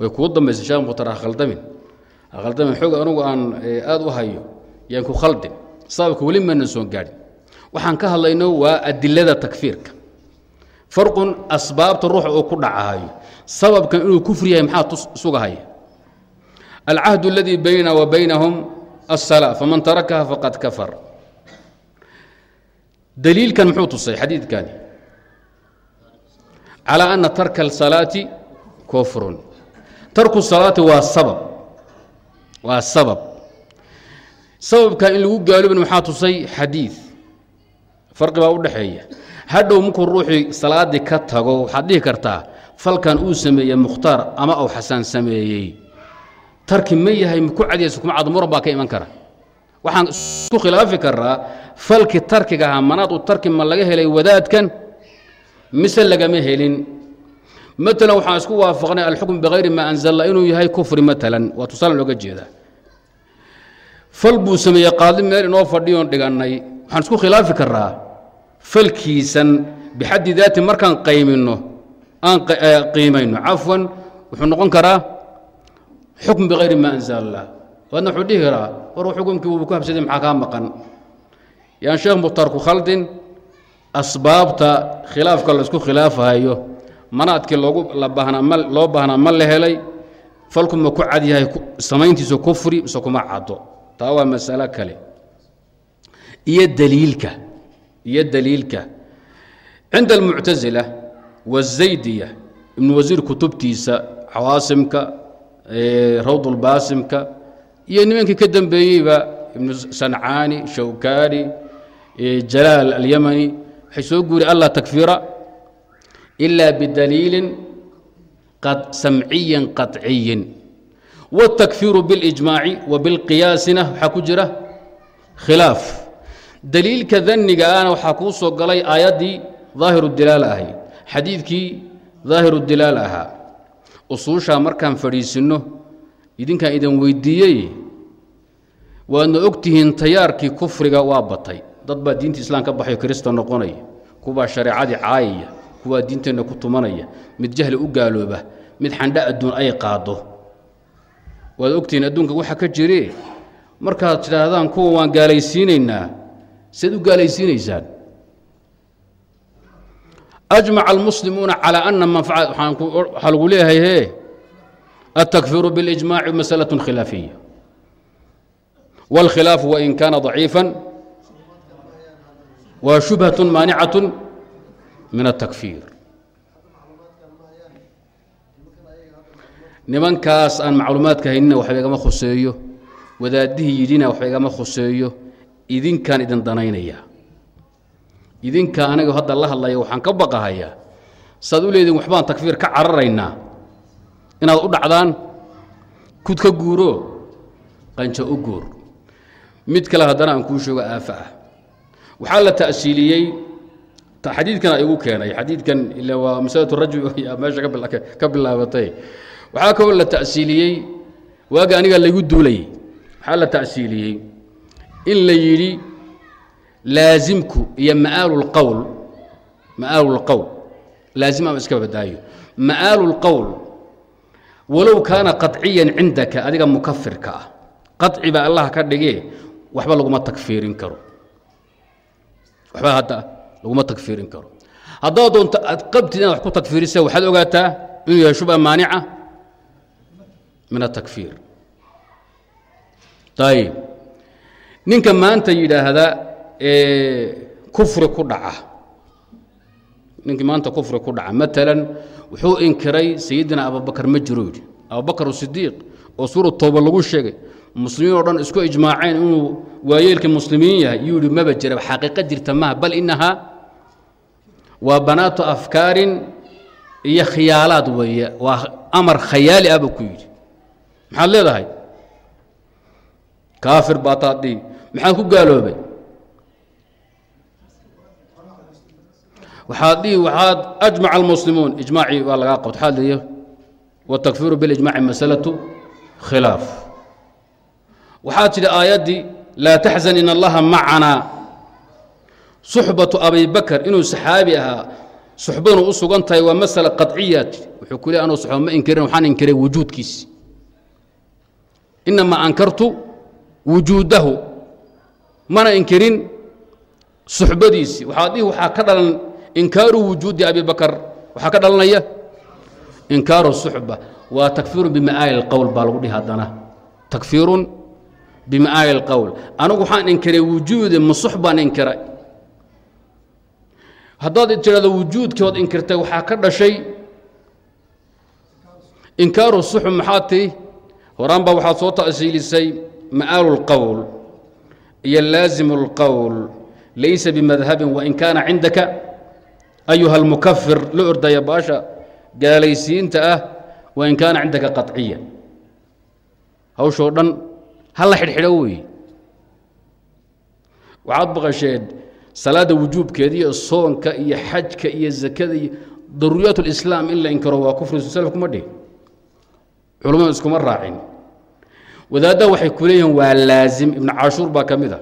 way kuu dambaysa sheekh mukhtar ha khaldamin ha khaldamin xoog anugu aan aada u hayo yaan ku khaldin sababka weli maanan soo gaadhin waxaan ka hadlayno waa adilada takfiirka farqun asbaabta ruuxa uu ku dhacahayo sababkan inuu kufri yahay maxaa sugahaya alcahdu aladii baynana wa baynahum الsalaa faman tarakaha faqad kafar daliilkan muxuu tusay xadiidkani calى ana tarka الsalaati kufrun tarku salaati waa sabab. Waa sabab. Sababka in lagu gaaloobin maxaa tusay xadiid farqi baa u dhexeeya hadhow markuu ruuxii salaaddii ka tago waxaad dhihi kartaa falkan uu sameeyey mukhtaar ama uu xasaan sameeyey. Tarki ma yahay maku cadiyaysa kuma cad muran baa ka iman kara. Waxaan isku khilaafi karaa falkii tarkiga ahaa manaad u tarki ma laga helay wadaadkan mise lagama helin maalan waxaan isku waafaqnay alxukm bikayri maa anzalla inuu yahay kufri maalan waa tusaale looga jeedaa. Fal buu sameeyey qaadi meel inoo fadhiyoon dhigannay. Waxaan isku khilaafi karaa falkiisan bixaddi daati markaan qaymino aan qiimayno. Cafwan wuxuu noqon karaa xukm bikayri maa anzala allah waadna wuxuu dhihi karaa war xukumkii wuuba ku habsaday maxaa kaa maqan? Yaan sheekh mukhtaar ku khaldin asbaabta khilaafka la isku khilaafahayo manaadkii loo baahnaa ma la helay falku ma ku cad yahay samayntiisu kufri mise kuma caddo. Taa waa masalo kale. Iyo daliilka iyo daliilka. Cinda almuctasila waazaydiya ibnu wasiir kutubtiisa cawaasimka rawdulbaasimka iyo nimankii ka dambeeyeyba ibnu sancaani shawkaani jalaal alyamani waxay soo guuri alla takfira ilaa bidaliilin samciyin qaطciyin wاtakfiiru biاlijmaaci wa bilqiyaasina waxaa ku jira khilaaf daliilka daniga ahna waxaa kuu soo galay aayaddii daahiru dilaal ahayd xadiidkii daahiru dilaal ahaa usuushaa markaan fadhiisinno idinkaan idin weydiiyey waadna ogtihiin tayaarkii kufriga waa batay dad baa diinta islaam ka baxayo kirista noqonaya kuwaa shareecadii caayaya kuwaa diinteenna ku tumanaya mid jahli u gaalooba mid xandha adduun ay qaado waad ogtihiin adduunka waxa ka jire markaad tidhaahdaan kuwa waan gaalaysiinaynaa seed u gaalaysiinaysaan ajmaca almuslimuuna calaa ana manfaca waxaa lagu leeyahay hee altakfiiru biاlijmaaci masalaة khilaafiya wاlkhilaafu wain kaana ضaciifa wa shubhaة maanicaة min الtakfiir nimankaas aan macluumaadka haynina waxba igama khuseeyo wadaadihii yidhina waxba igama khuseeyo idinkaan idin danaynaya idinka aniga hadda la hadlaya waxaan ka baqahayaa saad u leediin waxbaan takfiir ka cararaynaa inaad u dhacdaan kud ka guuro qanjo u guur mid kale haddana aan kuu sheego aafa ah waxaa la ta'siiliyey xadiidkan igu keenay. Xadiidkan ila waa masalatu rajul meesha ka bilaabatay. Waxaa kaloo la ta'siiliyey waaga aniga laygu duulayey waxaa la ta'siiliyey in la yidhi laasimku iyo maaalu lqowl laazim ama iska badaayo. Maaalu walow kaana qaطciyan cindaka adiga mukafirka ah. Qaطci baa allah ka dhigee waxba laguma takfiirin karo. Waxba hadda laguma takfiirin karo. Haddaad doonto aad qabtid inaad wax ku takfiirisa waxaad ogaataa inuu yahay shubha maanica min atakfiir ayib ninka maanta yidhaahda kufri ku dhaca. Ninkii maanta kufri ku dhaca. Maalan wuxuu inkiray sayidina abubakar ma jiro yidhi. Abubakar sidiiq oo suura tooba lagu sheegay muslimiin oo dhan isku ijmaaceen inuu waayeelkii muslimiin yahay. Yuu yidhi maba jira xaqiiqo jirta maha bal inahaa waa banaatu afkaarin iyo khiyaalaad weeye. Waa amar khayaali ah buu ku yidhi. Maxaad leedahay? Kaafir baa taadhii maxaad ku gaaloobay? Waxaad dhihi waxaad ajmaca almuslimuun. Ijmaacii waa lagaa qabto waxaad leeya watakfiiru bilijmaaci masalatu khilaaf. Waxaad tidhi aayaddii laa taxzan in allaha macanaa suxbatu abi bakar inuu saxaabi ahaa suxbadunu u sugan tahay waa masala qaciyaat wuxuu ku anuu suxba ma inkirin waxaan inkiray wujuudkiisi inamaa ankartu wujuudahu mana inkirin suxbadiisi waxaad dhihi waxaa ka dhalan inkaaru wujuudi abi bakar. Waxaa ka dhalanaya inkaaru suxba waa takfiirun bima'aali اlqowl baa lagu dhihi haddana. Takfiirun bima'aali اlqowl anigu waxaan inkiray wujuude ma sux baan inkiray haddaad tidhahdo wujuudkood inkirtay waxaa ka dhashay inkaaru suxb maxaa tii horaan baa waxaad soo ta'siilisay ma'aalu اlqowl iyo laazimu اlqowl laysa bimadhabin wain kaana cindaka ayuha almukafir la ordaya baasha gaalaysiinta ah wain kaana cindaka qaطciya hawshoo dhan ha la xidhxidho weeye waxaad baqasheed salaadda wujuubkeeda iyo soonka iyo xajka iyo zakada iyo daruuriyaat اlislaam in la waa kufri salaf kuma dhih culammadu iskuma raacin. Wadaaddaha waxay ku waa laazim. Ibnu cashuur baa ka mid a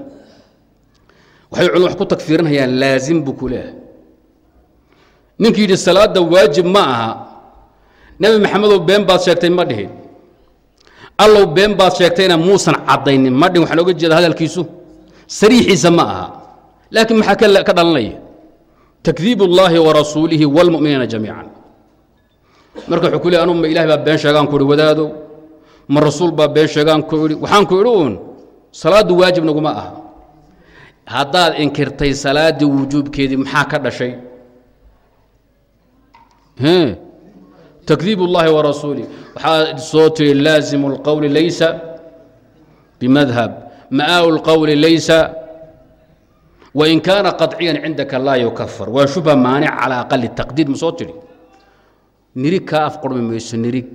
waxay culm wax ku takfiirinayaan laazim buu ku ninkii yidhi salaadda waajib ma aha. Nebi maxamedow been baad sheegtay ma dhihin allow been baad sheegtayna muusan caddaynin. Ma dhihin waxaan oga jeeda hadalkiisu. Sariixiisa ma aha laakiin maxaa ka dhalanaya takdiib ullaahi wa rasuulihi wاlmu'miniina jamiican marka wuxuu ku leey anugu ma ilahay baa been sheegaan ku ihi wadaadow ma rasuul baa been sheegaan ku idhi waxaan ku idhi uun salaaddu waajib naguma aha haddaad inkirtay salaaddii wujuubkeedii maxaa ka dhashay takdiib اllahi warasuulih waxaa soo tiri laazimu اlqowli laysa bimadhab ma'aaw اlqowli laysa wain kaana qaطciyan cindaka laa yukafar waa shubha maanic calى aqali taqdiid ma soo tidhi nirig kaa afqurmi mayso nirig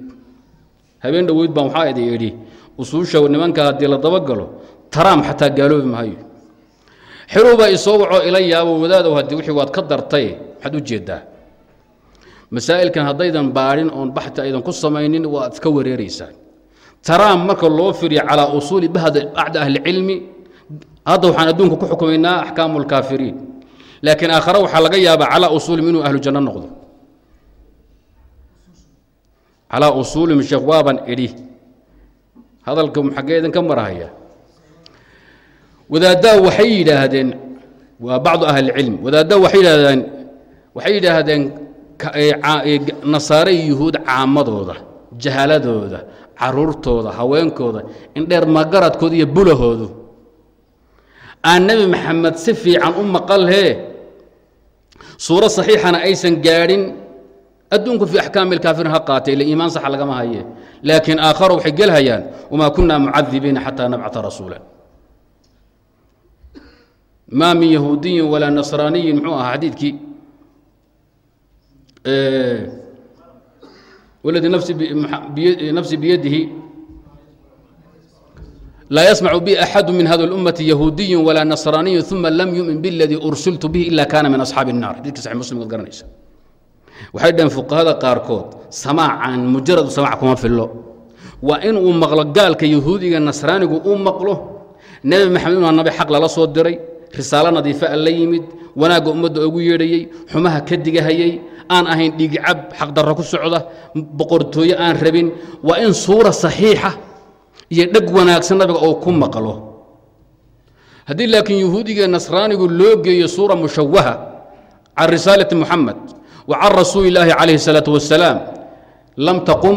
habeen dhoweyd baan waxaa idi idhi usuusha nimanka haddii la dabagalo taraam xataa gaaloobi maayo xerow baa isoo wacoo ila yaabo wadaadow haddii wixii waad ka dartay maxaad u jeeddaa masaa'ilkan haddaydan baadhin oon baxti aydan ku samaynin waad iska wareeraysaan taraam marka loo firiyo calaa usuuli bacdi ahlicilmi hadda waxaan adduunka ku xukumaynaa axkaamu lkaafiriin laakiin aakhare waxaa laga yaabaa calaa usuulim inuu ahlu janno noqdo. Calaa usuulim sheekh waaban idhi. Hadalka xaggee idinka marahaya. Wadaaddaa waxay yidhaahdeen waa bacdu ahli اlcilm wadaaddaa waxay yidhaahdeen waxay yidhaahdeen nasaare yuhuud caamadooda jahaladooda caruurtooda haweenkooda indheer magaradkooda iyo bulahoodu aan nebi maxamed si fiican u maqalhee suuro saxiixana aysan gaadhin. Adduunku fii axkaami اlkaafiriin ha qaatay ila iimaan saxa lagama haye. Laakiin aakharo waxay gelhayaan wamaa kunaa mucadibiina xataa nabcata rasuula ma min yahuudiyin walaa nasraaniyin muxuu ahaa xadiidkii? Waladii nafsi biyadihi laa yasmacu bi axadu min hada اlummati yahuudiyin walaa nasraaniyin uma lam yumin biاladii ursiltu bihi ila kana min asxaabi الnar xadidki saxi muslim waad garanaysa waxay dhaheen fuqahada qaarkood samaacan mujaradu samaac kuma fillo waa in uu maqlo gaalka yahuudiga nasraanigu uu maqlo nebi maxamed inuu nabi xaq lala soo diray risaalo nadiifa a la yimid wanaagga ummadda ugu yeedhayey xumaha ka digahayey aan ahayn dhigicab xaqdarro ku socda boqortooye aan rabin waa in suura saxiixa iyo dheg wanaagsan nabiga uu ku maqlo haddii laakiin yahuudiga nasraanigu loo geeyo suura mushawaha can risaalati muxamed wa can rasuuli illaahi calayhi الsalaaةu wasalaam lam taqum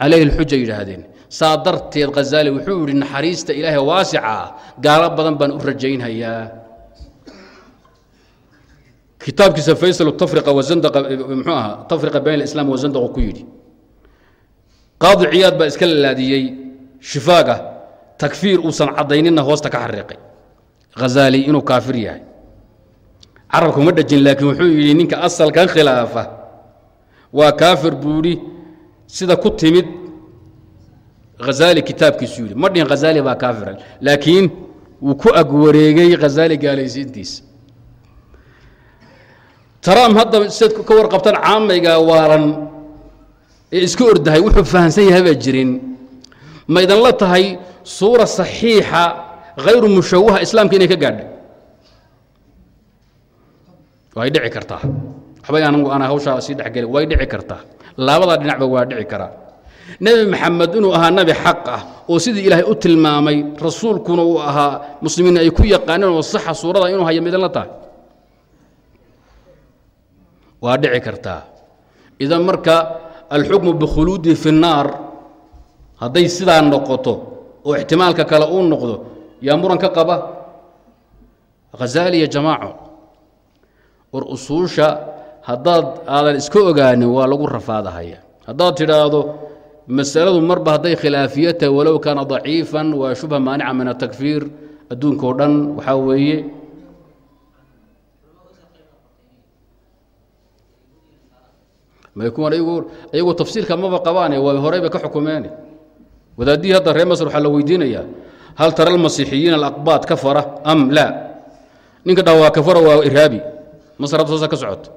calayhi اlxuja yidhaahdeen saa darteed khazaali wuxuu yidhi naxariista ilaahay waasica ah gaalo badan baan u rajaynhayaa kitaabkiisa faysal tafriqa wazandaqa muxuu ahaa tafriqa bayn alislam wazandaqu ku yidhi qaadi ciyaad baa iska lalaadiyey shifaaga takfiir uusan caddayninna hoosta ka xariiqay. Khazaali inuu kaafir yahay. Carabka uma dhajin laakiin wuxuu yidhi ninka asalkan khilaafa waa kaafir buu yidhi. Sida ku timid hazaali kitaabkiisu yidhi ma khazaali baa kaafiran. Laakiin wuu ku ag wareegay khazaali gaalaysiintiisa taraam hadda siad ka warqabtaan caamayga waalan ee iska ordahay wuxuu fahamsan yahay baa jirin ma idanla tahay suura saxiixa hayru mushawaha islaamka inay ka gaadhay. Way dhici kartaa. Waxbay anigu hawshaa sii dhexgeli way dhici kartaa. Labada dhinacba waa dhici karaa nebi maxamed inuu ahaa nebi xaq ah oo sidii ilaahay u tilmaamay rasuulkuna uu ahaa muslimiin ay ku yaqaaneen oo saxa suurada inuu haya midan la tahay. Waa dhici kartaa. Idan marka alxukmu bikhuluudi fi الnaar hadday sidaa noqoto oo ixtimaalka kale uu noqdo yaa muran ka qaba? Khazaali jamaaco. War usuusha haddaad aadan iska ogaanin waa lagu rafaadahaya. Haddaad tidhaahdo masaladu marba hadday khilaafiya tahay walow kaana daciifan waa shubha maanica min atakfiir adduunka o dhan waxaa weeye. May kuwan iyagu tafsiilka maba qabaane waa horeyba ka xukumeene wadaadihii hadda reer masr waxaa la weydiinayaa hal tara almasiixiyiin alaqbaad kafara am laa ninka dhaa waa kafara waa irhaabi masr hadda saasa ka socoto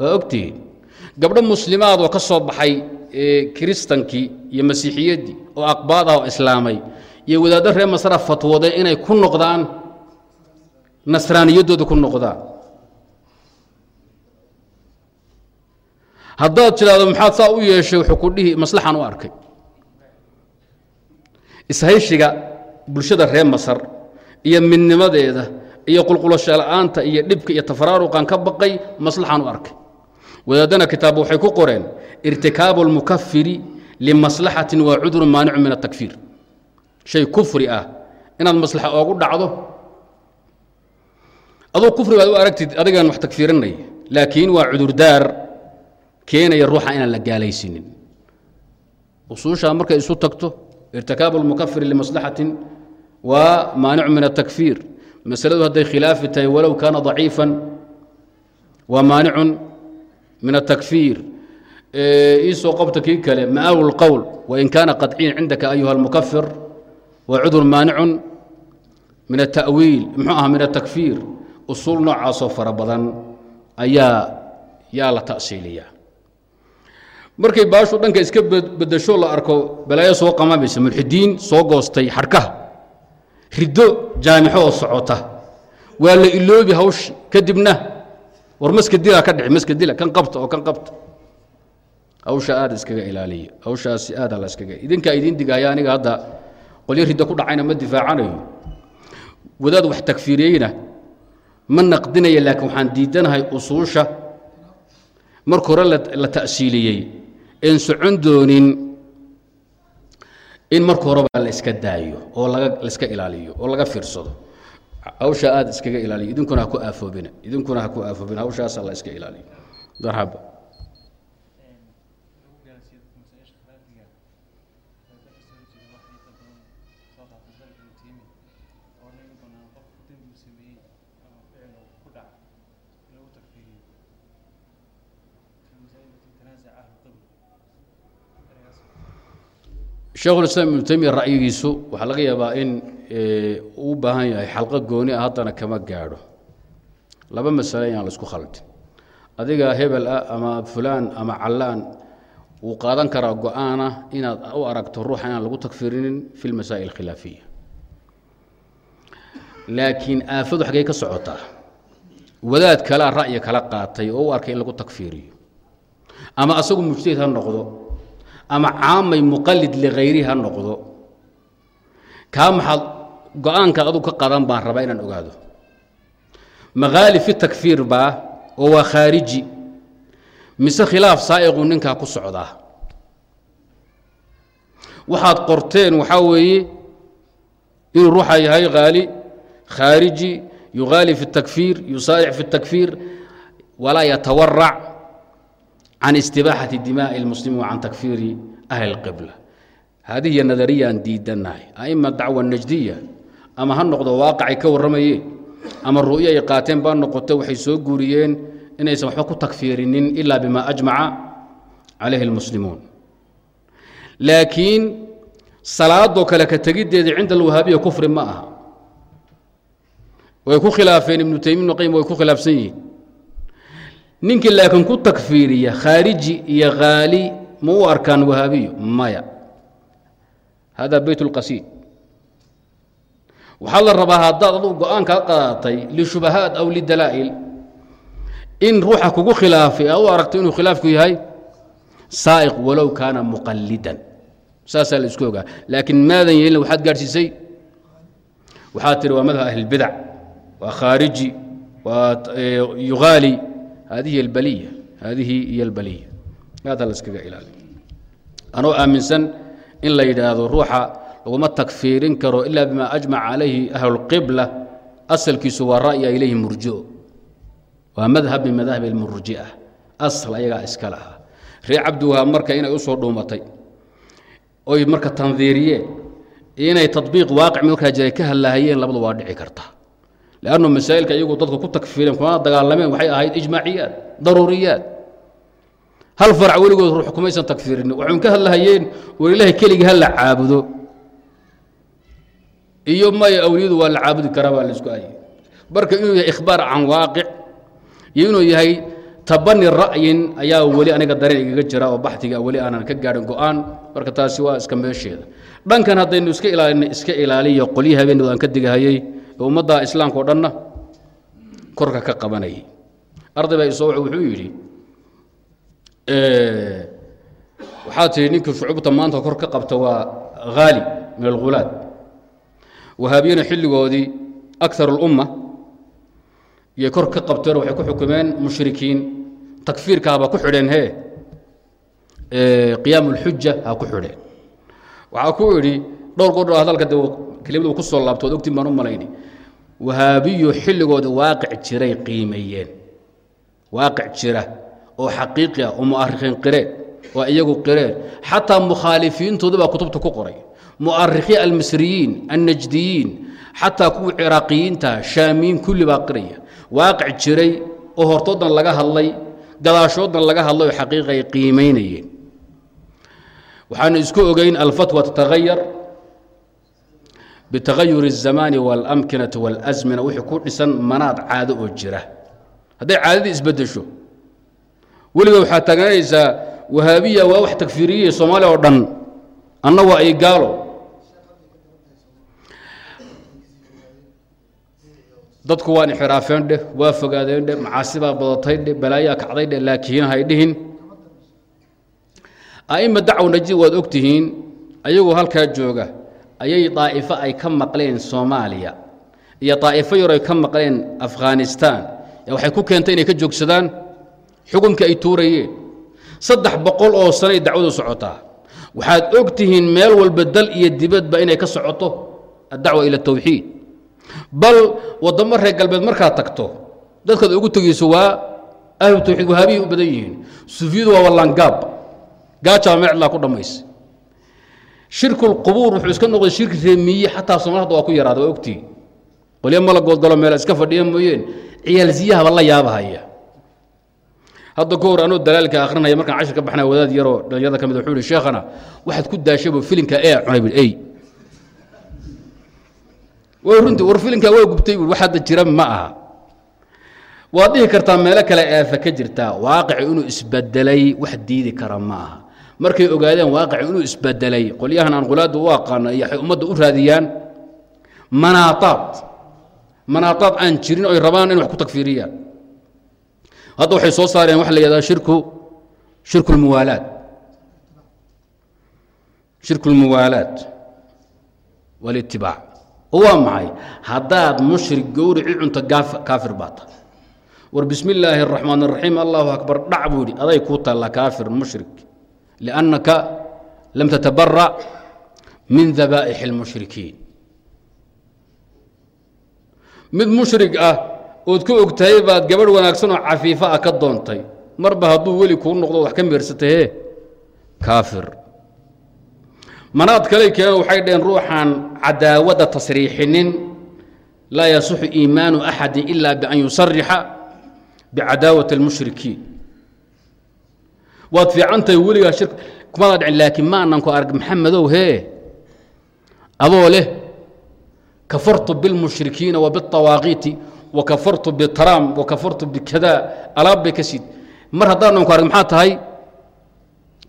waa ogtihi gabdho muslimaad oo ka soo baxay kiristankii iyo masiixiyaddii oo aqbaad ah oo islaamay iyo wadaaddo reer masra fatwooday inay ku noqdaan nasraaniyaddooda ku noqdaan. Haddaad tidhaahdo maxaad saa u yeeshay? Wuxuu ku dhihi maslaxan u arkay ishayshiga bulshada reer masar iyo midnimadeeda iyo qulqulasho la'aanta iyo dhibka iyo tafaraaruqan ka baqay maslaxan u arkay. Wadaadana kitaab waxay ku qoreen irtikaabu اlmukafiri limaslaxatin waa cudru maanicu min atakfiir shay kufri ah inaad maslaxa oogu dhacdo. Aduu kufri baad u aragtid adigaan wax takfiirinay laakiin waa cudurdaar keenaya ruuxa inaan la gaalaysiinin. Usuushaa markay isu tagto irtikaabu lmukafir limaslaxatin waa maanicu min atakfiir masaladu hadday khilaafi tahay walow kaana daciifan waa maanicun min atakfiir iisoo qobta kii kale ma'aalu lqowl wain kaana qadciyan cindaka ayuha almukafir waa cudur maanicun min atawiil muxuu aha min atakfiir usuul noocaasoo fara badan ayaa yaa la ta'siiliyaa markay baashu dhanka iska bedesho la arko balaayo soo qamamaysa mulxidiin soo goostay xadhkaha riddo jaamixo oo socota. Waa la iloobi hawshi kadibna war maska dilaa ka dhici maska dila kan qabta oo kan qabta. Hawsha aada iskaga ilaaliya hawshaasi aada la iskaga. Idinkaa idiin digaya aniga hadda qolyo riddo ku dhacayna ma difaacanayo. Wadaad wax takfiiriyeyna ma naqdinaya laakiin waxaan diidanahay usuusha. Marka hore la ta'siiliyey een socon doonin in marka horeba la iska daayo oo laiska ilaaliyo oo laga fiirsado. Hawsha aada iskaga ilaaliyo idinkuna ha ku aafoobina idinkuna ha ku aafoobina hawshaasa la iska ilaaliyo. Marxaba sheekhulislaam ibnu taymiya ra'yigiisu waxaa laga yaabaa in uu u baahan yahay xalqo gooni ah haddana kama gaadho. Laba masale inaan la isku khaldin adiga hebel ah ama fulaan ama callaan wuu qaadan karaa go'aana inaad u aragto ruuxa inaan lagu takfirinin fi lmasaa'il alkhilaafiya laakiin aafadu xaggey ka socotaa. Wadaad kalea ra'yi kala qaatay oo u arkay in lagu takfiiriyo ama asagu mujtahid ha noqdo ama caamay muqalid likayrihi ha noqdo. Kaa maxaad go'aanka adug ka qadan baan rabaa inaan ogaado. Maqaali fi takfiir baa oo waa khaariji. Mise khilaaf saa'iqu ninkaa ku socdaa? Waxaad qorteen waxaa weeye inuu ruuxa yahay haali khaariji yuhaali fi اtakfiir yusaaric fi اtakfiir walaa yatawarac can istibaaxati dimaaءi اlmuslimiin wa can takfiiri ahli اlqibla hadihi hiy nadariyaan diidannahay aima dacwa najdiya ama ha noqdo waaqacay ka warramayeen ama ru'yo ay qaateen baa noqoto waxay soo guuriyeen inaysan waxba ku takfiirinin ila bima ajmaca calayhi اlmuslimuun laakiin salaadoo kale ka tegiddeeda cinda alwahaabiya kufri ma aha way ku khilaafeen ibnu taymiya ibnu qayim way ku khilaafsan yihiin ninkii laakiin ku takfiiriya khaariji iyo haali ma u arkaan wahaabiyo maya. Hada اlqasiid waxaa la rabaa haddaad aduu go'aan qaadatay lishubahaat aw lidalaa'il in ruuxa kugu khilaafay aad u aragto inuu khilaafku yahay saa'iq walow kaana muqalidan saasaa la isku ogaa. Laakiin maadan yeelin waxaad gaadhsiisay? Waxaad tihi waa madhab ahlilbidac waa khaariji waa yuhaali hadihi albaliya hadihi iyo albaliya aada la iskaga ilaaliyo anoo aaminsan in la yidhaahdo ruuxa laguma takfiirin karo ila bima ajmaca calayhi ahlulqibla asalkiisu waa ra'yi ay leeyihiin murjio waa madhab min madahib almurji'a asal ayagaa iska lahaa reer cabdiwahaab marka inay u soo dhuumatay oy marka tandiiriyeen inay tabiiq waaqic markaa jiray ka hadlaahayeen labadu waa dhici karta lannu masaa'ilka iyagu dadku ku takfiireen kumana dagaalameen waxay ahayd ijmaaciyaad daruuriyaad hal farac weligood ruux kumaysan takfiirin waxun ka hadlahayeen war ilaahay keligii ha la caabudo iyo maya awliyadu waa la caabudi karaa baa la isku ayay marka inuu yahay ikhbaar can waaqic iyo inuu yahay tabani ra'yin ayaa weli aniga dareen igaga jira oo baxdiga weli aanan ka gaadhin go'aan marka taasi waa iska meesheeda dhankan haddaynu iska ilaalina iska ilaaliyo qolyi habeenooda aan ka digahayey ummadda islaamka o dhanna korka ka qabanayay arday baa isoo wuxuu yidhi waxaa tihi ninkii shucuubta maanta kor ka qabta waa haali min alghulaad. Wahaabiyana xilligoodii akar اlumma iyay kor ka qabteen waxay ku xukumeen mushrikiin. Takfiirkaaba ku xidheen he qiyaam اlxuja ha ku xidheen. Waxaa ku idhi dhowr godho hadalka de kelimadu ku soo laabto od ogtiin baan u malayni wahaabiyu xilligooda waaqic jiray qiimeeyeen. Waaqic jira oo xaqiiqi ah oo mu'arikhiin qireen oo iyagu qireen. Xataa mukhaalifiintooda baa kutubta ku qoray. Mu'arikhiin almisriyiin annajdiyiin xataa kuwii ciraaqiyiinta shaamiyiin kulli baa qiraya. Waaqic jiray oo hortoodna laga hadlay gadaashoodna laga hadlay oo xaqiiqa ay qiimaynayeen waxaanu isku ogeyn alfatwa tatahayar bitahayur الzamaani wاlamkinati wاlasmina wixii ku dhisan manaad caado oo jira hadday caadadii isbedesho weliga waxaad taagananaysaa wahaabiya waa wax takfiiriyey soomaaliya oo dhan anna waa ay gaalo dadku waa inxiraafeen dheh waa fogaadeen dheh macaasibaa badatay dheh balaayaa kacday dheh laakiin hay dhihin a'ima dacwo najid waad og tihiin ayagoo halkaa jooga ayay daa'ifo ay ka maqleen soomaaliya iyo daa'ifo yar ay ka maqleen afghanistan. Waxay ku keentay inay ka joogsadaan? Xukumkii ay tuurayeen. Saddex boqol oo sanay dacwadu socotaa waxaad og tihiin meel walba dal iyo dibadba inay ka socoto. Addacwa ila tawxiid. Bal waddamo reer galbeed markaad tagto dadkaad ugu tegayso waa ahlu tawxiid wahaabiyay u badan yihiin. Sufiyadu waa wallangaab gaajaa meeclaa ku dhammaysa shirkulqubuur wuxuu iska noqday shirki reemiye xataa soomali waa ku yaraada waa ogtihi qolyo mala goodgalo meel iska fadhiya mooyeen. Ciyaalsiyahaba la yaabahaya. Hadda ka hor anoo dalaalka akhrinaya markaan cashir ka baxnay wadaad yaroo dhalinyarada ka mid wuxuu ihi sheekhana waxaad ku daashaybu filinka ee cunay bil ey. Way runtii war filinkaa waa gubtay bui wax jira ma aha. Waad dhihi kartaa meelo kale eefa ka jirtaa waaqici inuu isbedelay wax diidi kara ma aha markay ogaadeen waaqici inuu isbedelay qolyahan aan qulaadda u aqaano iyo waxay ummadda u raadiyaan manaataad manaataad aan jirin oy rabaan in wax ku tagfiiriyaan hadda waxay soo saareen waxa la yihahdaa shirku shirku lmuwaalaad shirku waa maxay? Haddaad mushrik gowrici cunto kaafir baa tahay. War bismi illaahi araxmaan araxiim allahu akbar dhac buu yidhi aday kuu taalla kaafir mushrik liannaka lam tatabarac min dabaa'ixi اlmushrikiin mid mushrig ah ood ka ogtahay baad gabadh wanaagsan oo cafiifa ah ka doontay marba hadduu weli kuu noqdo wax ka meersatay he kaafir manaad kale keeneen waxay dhaheen ruuxaan cadaawadda tasriixinin laa yasixu iimaanu axadin ila bian yusarixa bicadaawati اlmushrikiin waad fiicantahay weligaa shir kumada dhicin laakiin ma anan ku arag maxamedow hee adoo leh kafartu biاlmushrikiina wa biاطawaaqiiti wa kafartu bitraam wa kafartu bikada alaab bay ka sid mar haddaanan ku arag maxaa tahay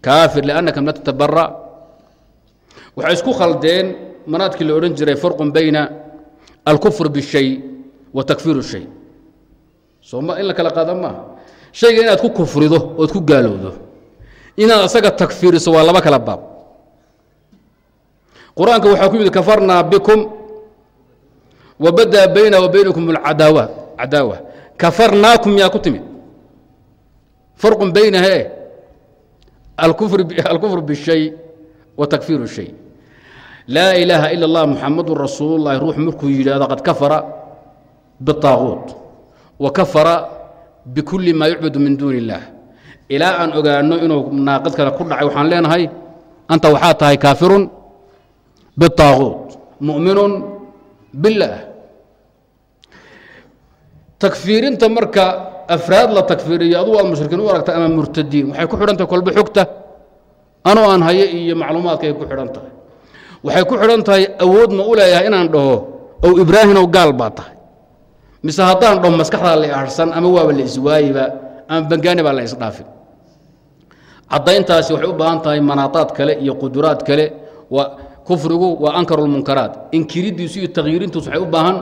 kaafir liannaka lam tatabara waxay isku khaldeen manaadkii la odhan jiray farqun bayna alkufr bishay wa takfiir shay sooma in la kala qaada maaha shayga inaad ku kufrido ood ku gaalowdo inaad asaga takfiiriso waa laba kala baab qur-aanka waxaa ku yimid kafarnaa bikum wa badaa bayna wa baynakum alcadaawa cadaawa kafarnaakum yaa ku timid farqun bayna he alkufr bishay wa takfiir shay laa ilaaha ila اllah muxamadun rasuul اllahi ruux markuu yidhahdo qad kafara biطaaquut wa kafara bikuli maa yucbadu min duuni اllah ilaa aan ogaano inuu naaqid kale ku dhacay waxaan leenahay anta waxaa tahay kaafirun biطaaquut mu'minun biاllaah takfiirinta marka afraad la takfiiriyo adugu aad mushrikiin u aragta ama murtadiin waxay ku xidhan tahay kolba xogta anoo aan haye iyo macluumaadka ay ku xidhan tahay. Waxay ku xidhan tahay awood ma u leeyahay inaan dhaho ow ibraahimow gaal baa tahay. Mise haddaan dhaho maskaxdaa la aharsan ama waaba la iswaayiba ama bangaani baa la isdhaafin caddayntaasi waxay u baahan tahay manaadaad kale iyo quduraad kale kufrigu waa ankaru lmunkaraat inkiridiisu iyo takhyiirintiisu waxay u baahan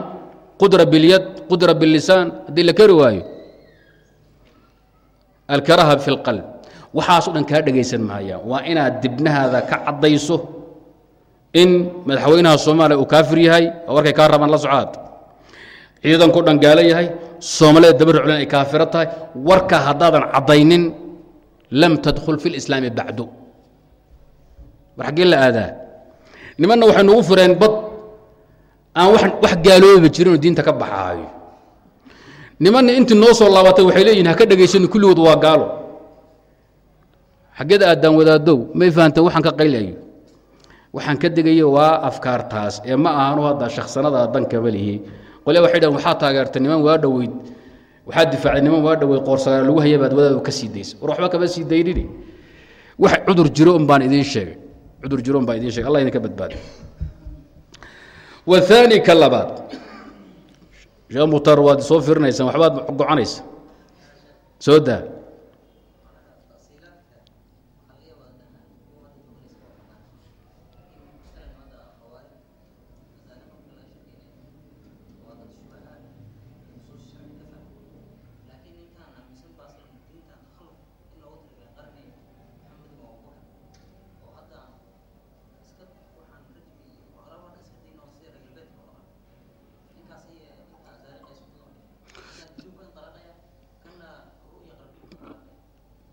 qudra bilyad qudra bilisaan haddii la kari waayo. Alkaraha fi اlqalb waxaaso dhan kaa dhegaysan maayaan waa inaad dibnahaada ka caddayso in madaxweynaha soomaaliya uu kaafir yahay oo warkay kaa rabaan la socaad ciidankao dhan gaalo yahay soomaalida dabaruclan ay kaafiro tahay. Warka haddaadan caddaynin lam tadkhul fi اlislaami bacdu war xaggee la aadaa nimanna waxay nugu fureen bad aan wax gaalooba jirinoo diinta ka baxaayo nimanna intii noo soo laabatay waxay leeyihiin ha ka dhegaysanin kulligood waa gaalo xaggeed aadaan wadaadow may fahanteen waxaan ka qaylayo waxaan ka degayo waa afkaartaas ee ma ahanu hadda shaksanada dankaba lihi qole waxay dhahan waxaa taageertay niman waa dhoweyd waxaa difaacday niman waa dhoweyd qoorsagaal lagu haya baad wadaadu ka sii daysa war waxba kama sii daynini wax cudur jiro un baan idiin sheegay. Cudur jiro un baan idiin sheegay. Allah idinka badbaadi. Wahaani ka labaad. Sheekh mukhtaar waad soo firinaysaan waxbaad goconaysa soo daa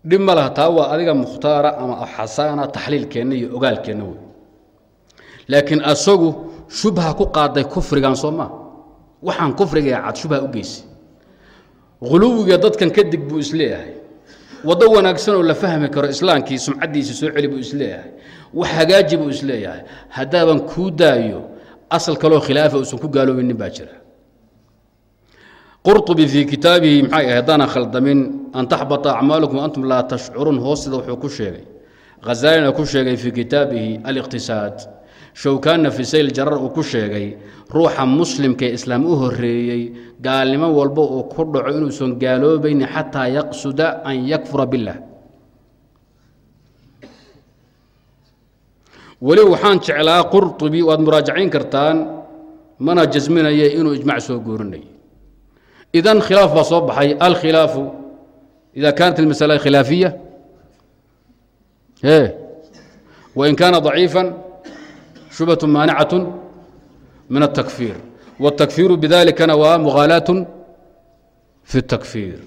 dhib ma laha taa waa adiga mukhtaara ama xasaana taxliilkeenna iyo ogaalkeenna wey laakiin asagu shubha ku qaaday kufrigan soo maa waxaan kufriga cad shubha u geysay. Huluwiga dadkan kadig buu is leeyahay waddo wanaagsan oo la fahmi karo islaamkii sumcaddiisa soo celi buu is leeyahay wax hagaaji buu is leeyahay haddaaban kuu daayo asal kaloo khilaafa uusan ku gaaloobinin baa jira qurطubi fii kitaabihi maxay ahay haddaanan khaldamin an taxbata acmaalukum antum laa tashcuruun hoostida wuxuu ku sheegay. Khazaalina ku sheegay fii kitaabihi aliqtisaad. Showkaanna fii sayl jarar uu ku sheegay ruuxa muslimkaee islaam u horreeyey gaalnimo walba uu ku dhaco inuusan gaaloobayni xataa yaqsuda an yakfura billah. Weli waxaan jeclaa qurطubi waad muraajacayn kartaan mana jasminaya inuu ijmac soo guurinay idan khilaaf baa soo baxay alkhilaafu ida kaanat اlmasala khilaafiya e wain kaana ضaciifa shubhaة maanicaة min الtakfiir wالtakfiiru bidalikana waa mughaalaat fi الtakfiir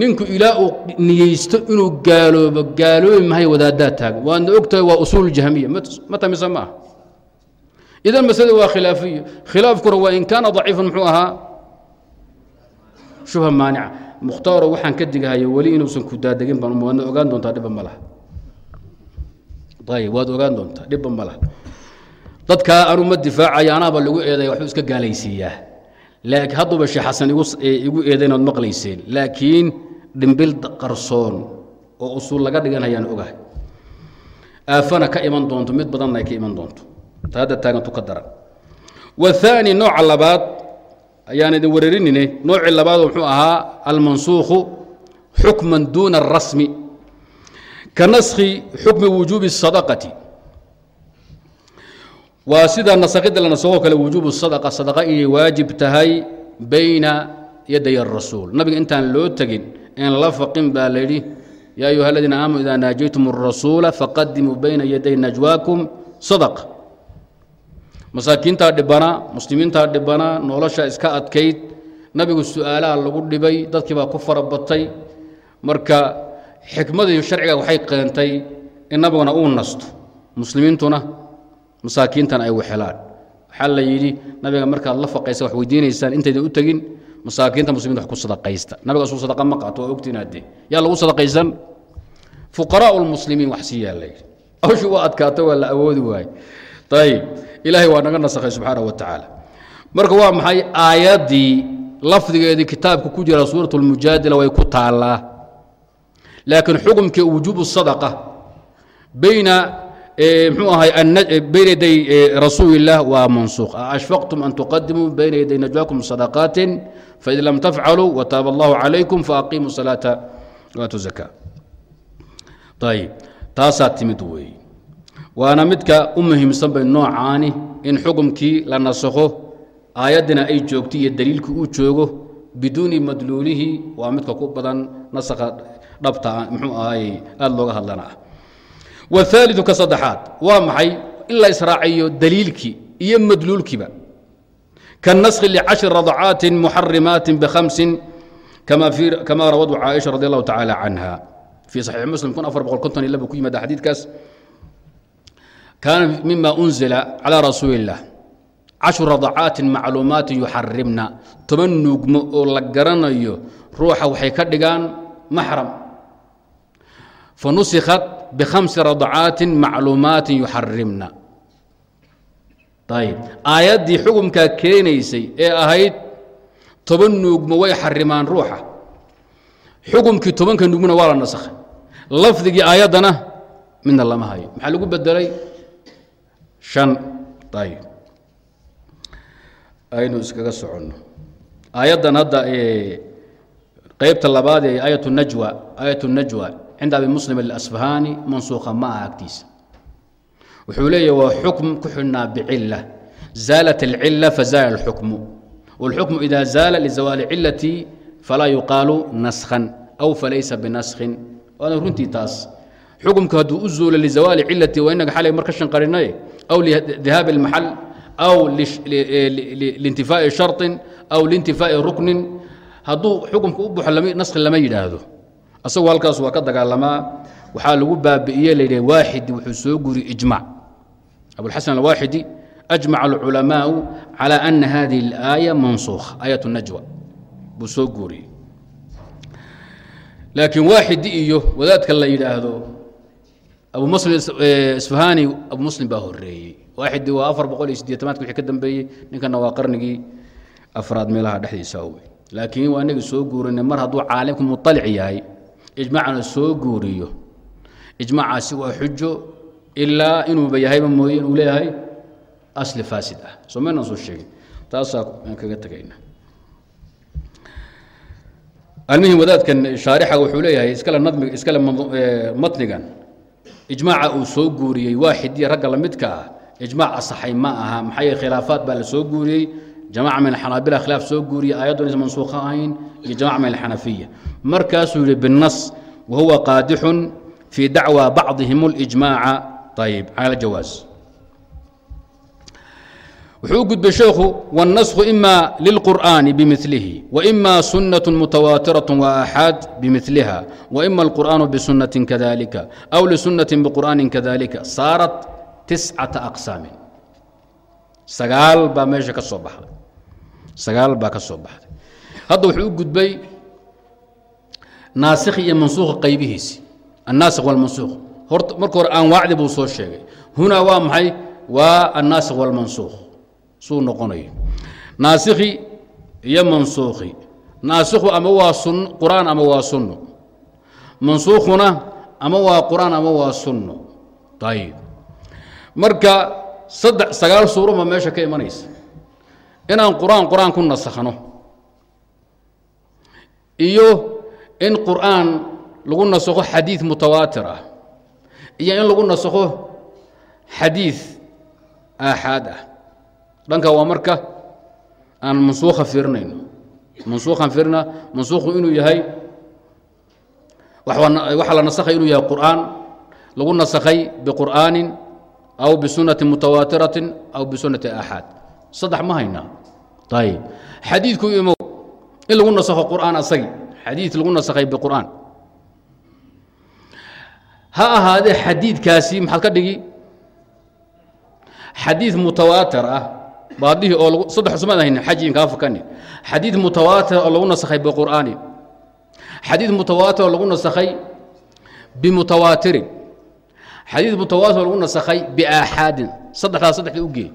ninku ilaa uu niyeysto inuu gaaloobo gaaloobi mahay wadaaddaa taagan waadna ogtahay waa usuul jahmiya ma tamisa ma ah idan maslada waa khilaafiya khilaafkuna waa in kaana ضaciifa muxuu ahaa shubha maanica mukhtaaro waxaan ka digahayo weli inuusan ku daadegin baan waadna ogaan doontaa dhibba ma laha. Waad ogaan doontaa dhibba ma dadkaa anu ma difaacaya anaaba lagu eedaya waxbuu iska gaalaysiiyaa. Hadduuba sheekh xasan igu eedaynood maqlayseen. Laakiin dhimbil qarsoon oo usuul laga dhiganayaan ogahay. Aafana ka iman doonto mid badanna ay ka iman doonto. Ta taagantu ka daran. Wahaani nooca labaad ayaan idin wareerinine noocii labaadoo muxuu ahaa almansuukhu xukman duuna الrasmi ka naskhi xukmi wujuubi الsadaqati waa sida nasakida la nasakoo kale wujuubu sadaqa sadaqa inay waajib tahay bayna yaday الrasuul nabiga intaan loo tegin en la faqin baa la yidhi yaa ayuha aladiina aamanuu ida naajaytum الrasuula faqadimuu bayna yaday najwaakum sadqa masaakiintaa dhibana muslimiintaa dhibana nolosha iska adkayd nabigu su'aalaha lagu dhibay dadkii baa ku farabatay. Marka xikmadii sharciga waxay keentay in nabiguna uu nasto muslimiintuna masaakiintana ay waxelaan waxaa la yidhi nabiga markaad la faqaysa wax weydiinaysaan intaydan u tegin masaakiinta muslimiinta wax ku sadaqaysta. Nabiga suu sadaqa ma qaato waa ogtiin haddee yaa lagu sadaqaysan? Fuqaraa'u lmuslimiin wax sii yaalla yidhi. Awshii waa adkaata waa la awoodi waaye ayib ilaahay waa naga nasakhay subxaana wa tacaala marka waa maxay aayaddii lafdigeedii kitaabka ku jira suurat اlmujaadila way ku taallaa? Laakiin xukumkii wujuubu sadaqa bayna mxuu ahay bayna yaday rasuuli waa mansuuq ashfaqtum an tuqadimuu bayna yaday najwaakum sadaqaatin faid lam tafcaluu wataaba allahu calaykum faaqiimuu salaata waatu zaka ayib taasaa timid weeye waana midka u muhiimsan bay noocaani in xukumkii la nasakho aayaddina ay joogto iyo daliilku uu joogo biduuni madluulihi waa midka ku badan nasakha dhabta muxuu ahaay aada looga hadlana. Ah ka saddexaad waa maxay in la israaciyo daliilkii iyo madluulkiiba? Kanaskhi licashri radacaatin muxarimaatin bikhamsin kama rawadu caaisha radi allahu tacaala canha fii saxiix muslim kun afar boqol konton iyo laba ku yimaada xadiidkaas kaana mima unzila calى rasuuli اllah cashru radacaatin macluumaatin yuxarimna toban nuugmo oo la garanayo ruuxa waxay ka dhigaan maxram fanusikhat bikhamsi radcaatin macluumaatin yuxarimna ayib aayaddii xukumkaa keenaysay ee ahayd toban nuugma way xarimaan ruuxa xukumkii tobanka nuugmana waa la nasakhay lafdigii aayaddana midna lama hayo maxaa ayib aynu iskaga soconno. Aayaddan hadda qeybta labaad ee aayat najwa aayat najwa cinda abi muslim alasfahani mansuukha ma aha agtiisa. Wuxuu leeyahy waa xukm ku xidhnaa bicila zaalat alcila fazaala alxukmu. Wاlxukmu ida zaala lizawaali cilati falaa yuqaalu naskhan aw falaysa binaskhin. Waana runtii taas. Xukumka hadduu u zuulo lizawaali cilati waa inaga xalay mar ka shanqarinay aw lidihaabi اlmaxal aw liintifaa'i sharطin aw liintifaa'i ruknin hadduu xukumka u buxo naskhi lama yidhaahdo asagu halkaas waa ka dagaalamaa waxaa lagu baabi'iye layidhah waaxidi wuxuu soo guri ijmac abulxasan alwaaxidi ajmac alculamaau calى ana hadihi اlaaya mansuukha aayat najwa buu soo guuriyey laakiin waaxidi iyo wadaadka la yidhaahdo abu muslim isfahani abu muslim baa horeeyey waaxidi waa afar boqol iyo sideetamaadka wixii ka dambeeyey ninkana waa qarnigii afraad meelaha dhexdiisa wey laakiin waa inagii soo guurinay mar hadduu caalimku muطalic yahay ijmacna soo guuriyo. Ijmacaasi waa xujo ilaa inuuba yahayba mooye inuu leeyahay asli faasid ah. Soo maynaan soo sheegin? Taasaa kaga tegayna almuhim wadaadkan shaarixa wuxuu leeyahay iskale nadmi iskale matnigan ijmaaca uu soo guuriyey waaxidii ragga la midka ah ijmaac asaxay ma aha maxaa khilaafaad baa la soo guuriyey jamaca min alxanaabila khilaaf soo guuriyey aayaddu inaysan mansuukha ahayn iyo jamaca min alxanafiya markaasuu yihi binas wahuwa qaadixun fii dacwa bacdihim اlijmaaca ayib cala aljawaaz wuxuu u gudbay sheekhu wاnnasku ima lilqur'ani bimilihi waima sunaة mutawaatiraة waaxaad bimiliha waima alqur'anu bisunaةi kadalika aw lisunaةi biqur'ani kadalika saarat tiscata aqsaamin sagaal baa meesha ka soo baxday sagaal baa ka soo baxday hadda wuxuu u gudbay naasikh iyo mansuukha qaybihiisi annaasikh walmansuukh horta marka hore anwaacdi buu soo sheegay hunaa waa maxay waa annaasikh walmansuukh suu noqonayo naasikhi iyo mansuukhi. Naasikhu ama waa sun qur'aan ama waa sunno mansuukhuna ama waa qur'aan ama waa sunno ayib marka saddex sagaal suuruma meesha ka imanaysa. Inaan qur'aan qur'aan ku nasakhno. Iyo in qur'aan lagu nasakho xadiid mutawaatir ah. Iyo in lagu nasakho xadiid aaxaad ah dhanka waa marka aan mansuukha fiirinayno mansuukhaan fiirina mansuukhu inuu yahay waxaa la nasakhay inuu yahay qur'aan lagu nasakhay biqur'aanin aw bisunati mutawaatiratin aw bisunati aaxaad saddex ma haynaa ayib xadiidku imow in lagu nasakho qur'aan asagi. Xadiid lagu nasakhay biqur'aan. Ha ahaadee xadiidkaasi maxaad ka dhigi? Xadiid mutawaatir ah baadihii oo saddex sumaad haynin xaji kaa fakani xadiid mutawaatir oo lagu nasakhay biqur'aanin xadiid mutawaatir oo lagu nasakhay bimutawaatirin xadiid mutawaatir oo lagu nasakhay biaaxaadin. Saddexdaas saddexda u gee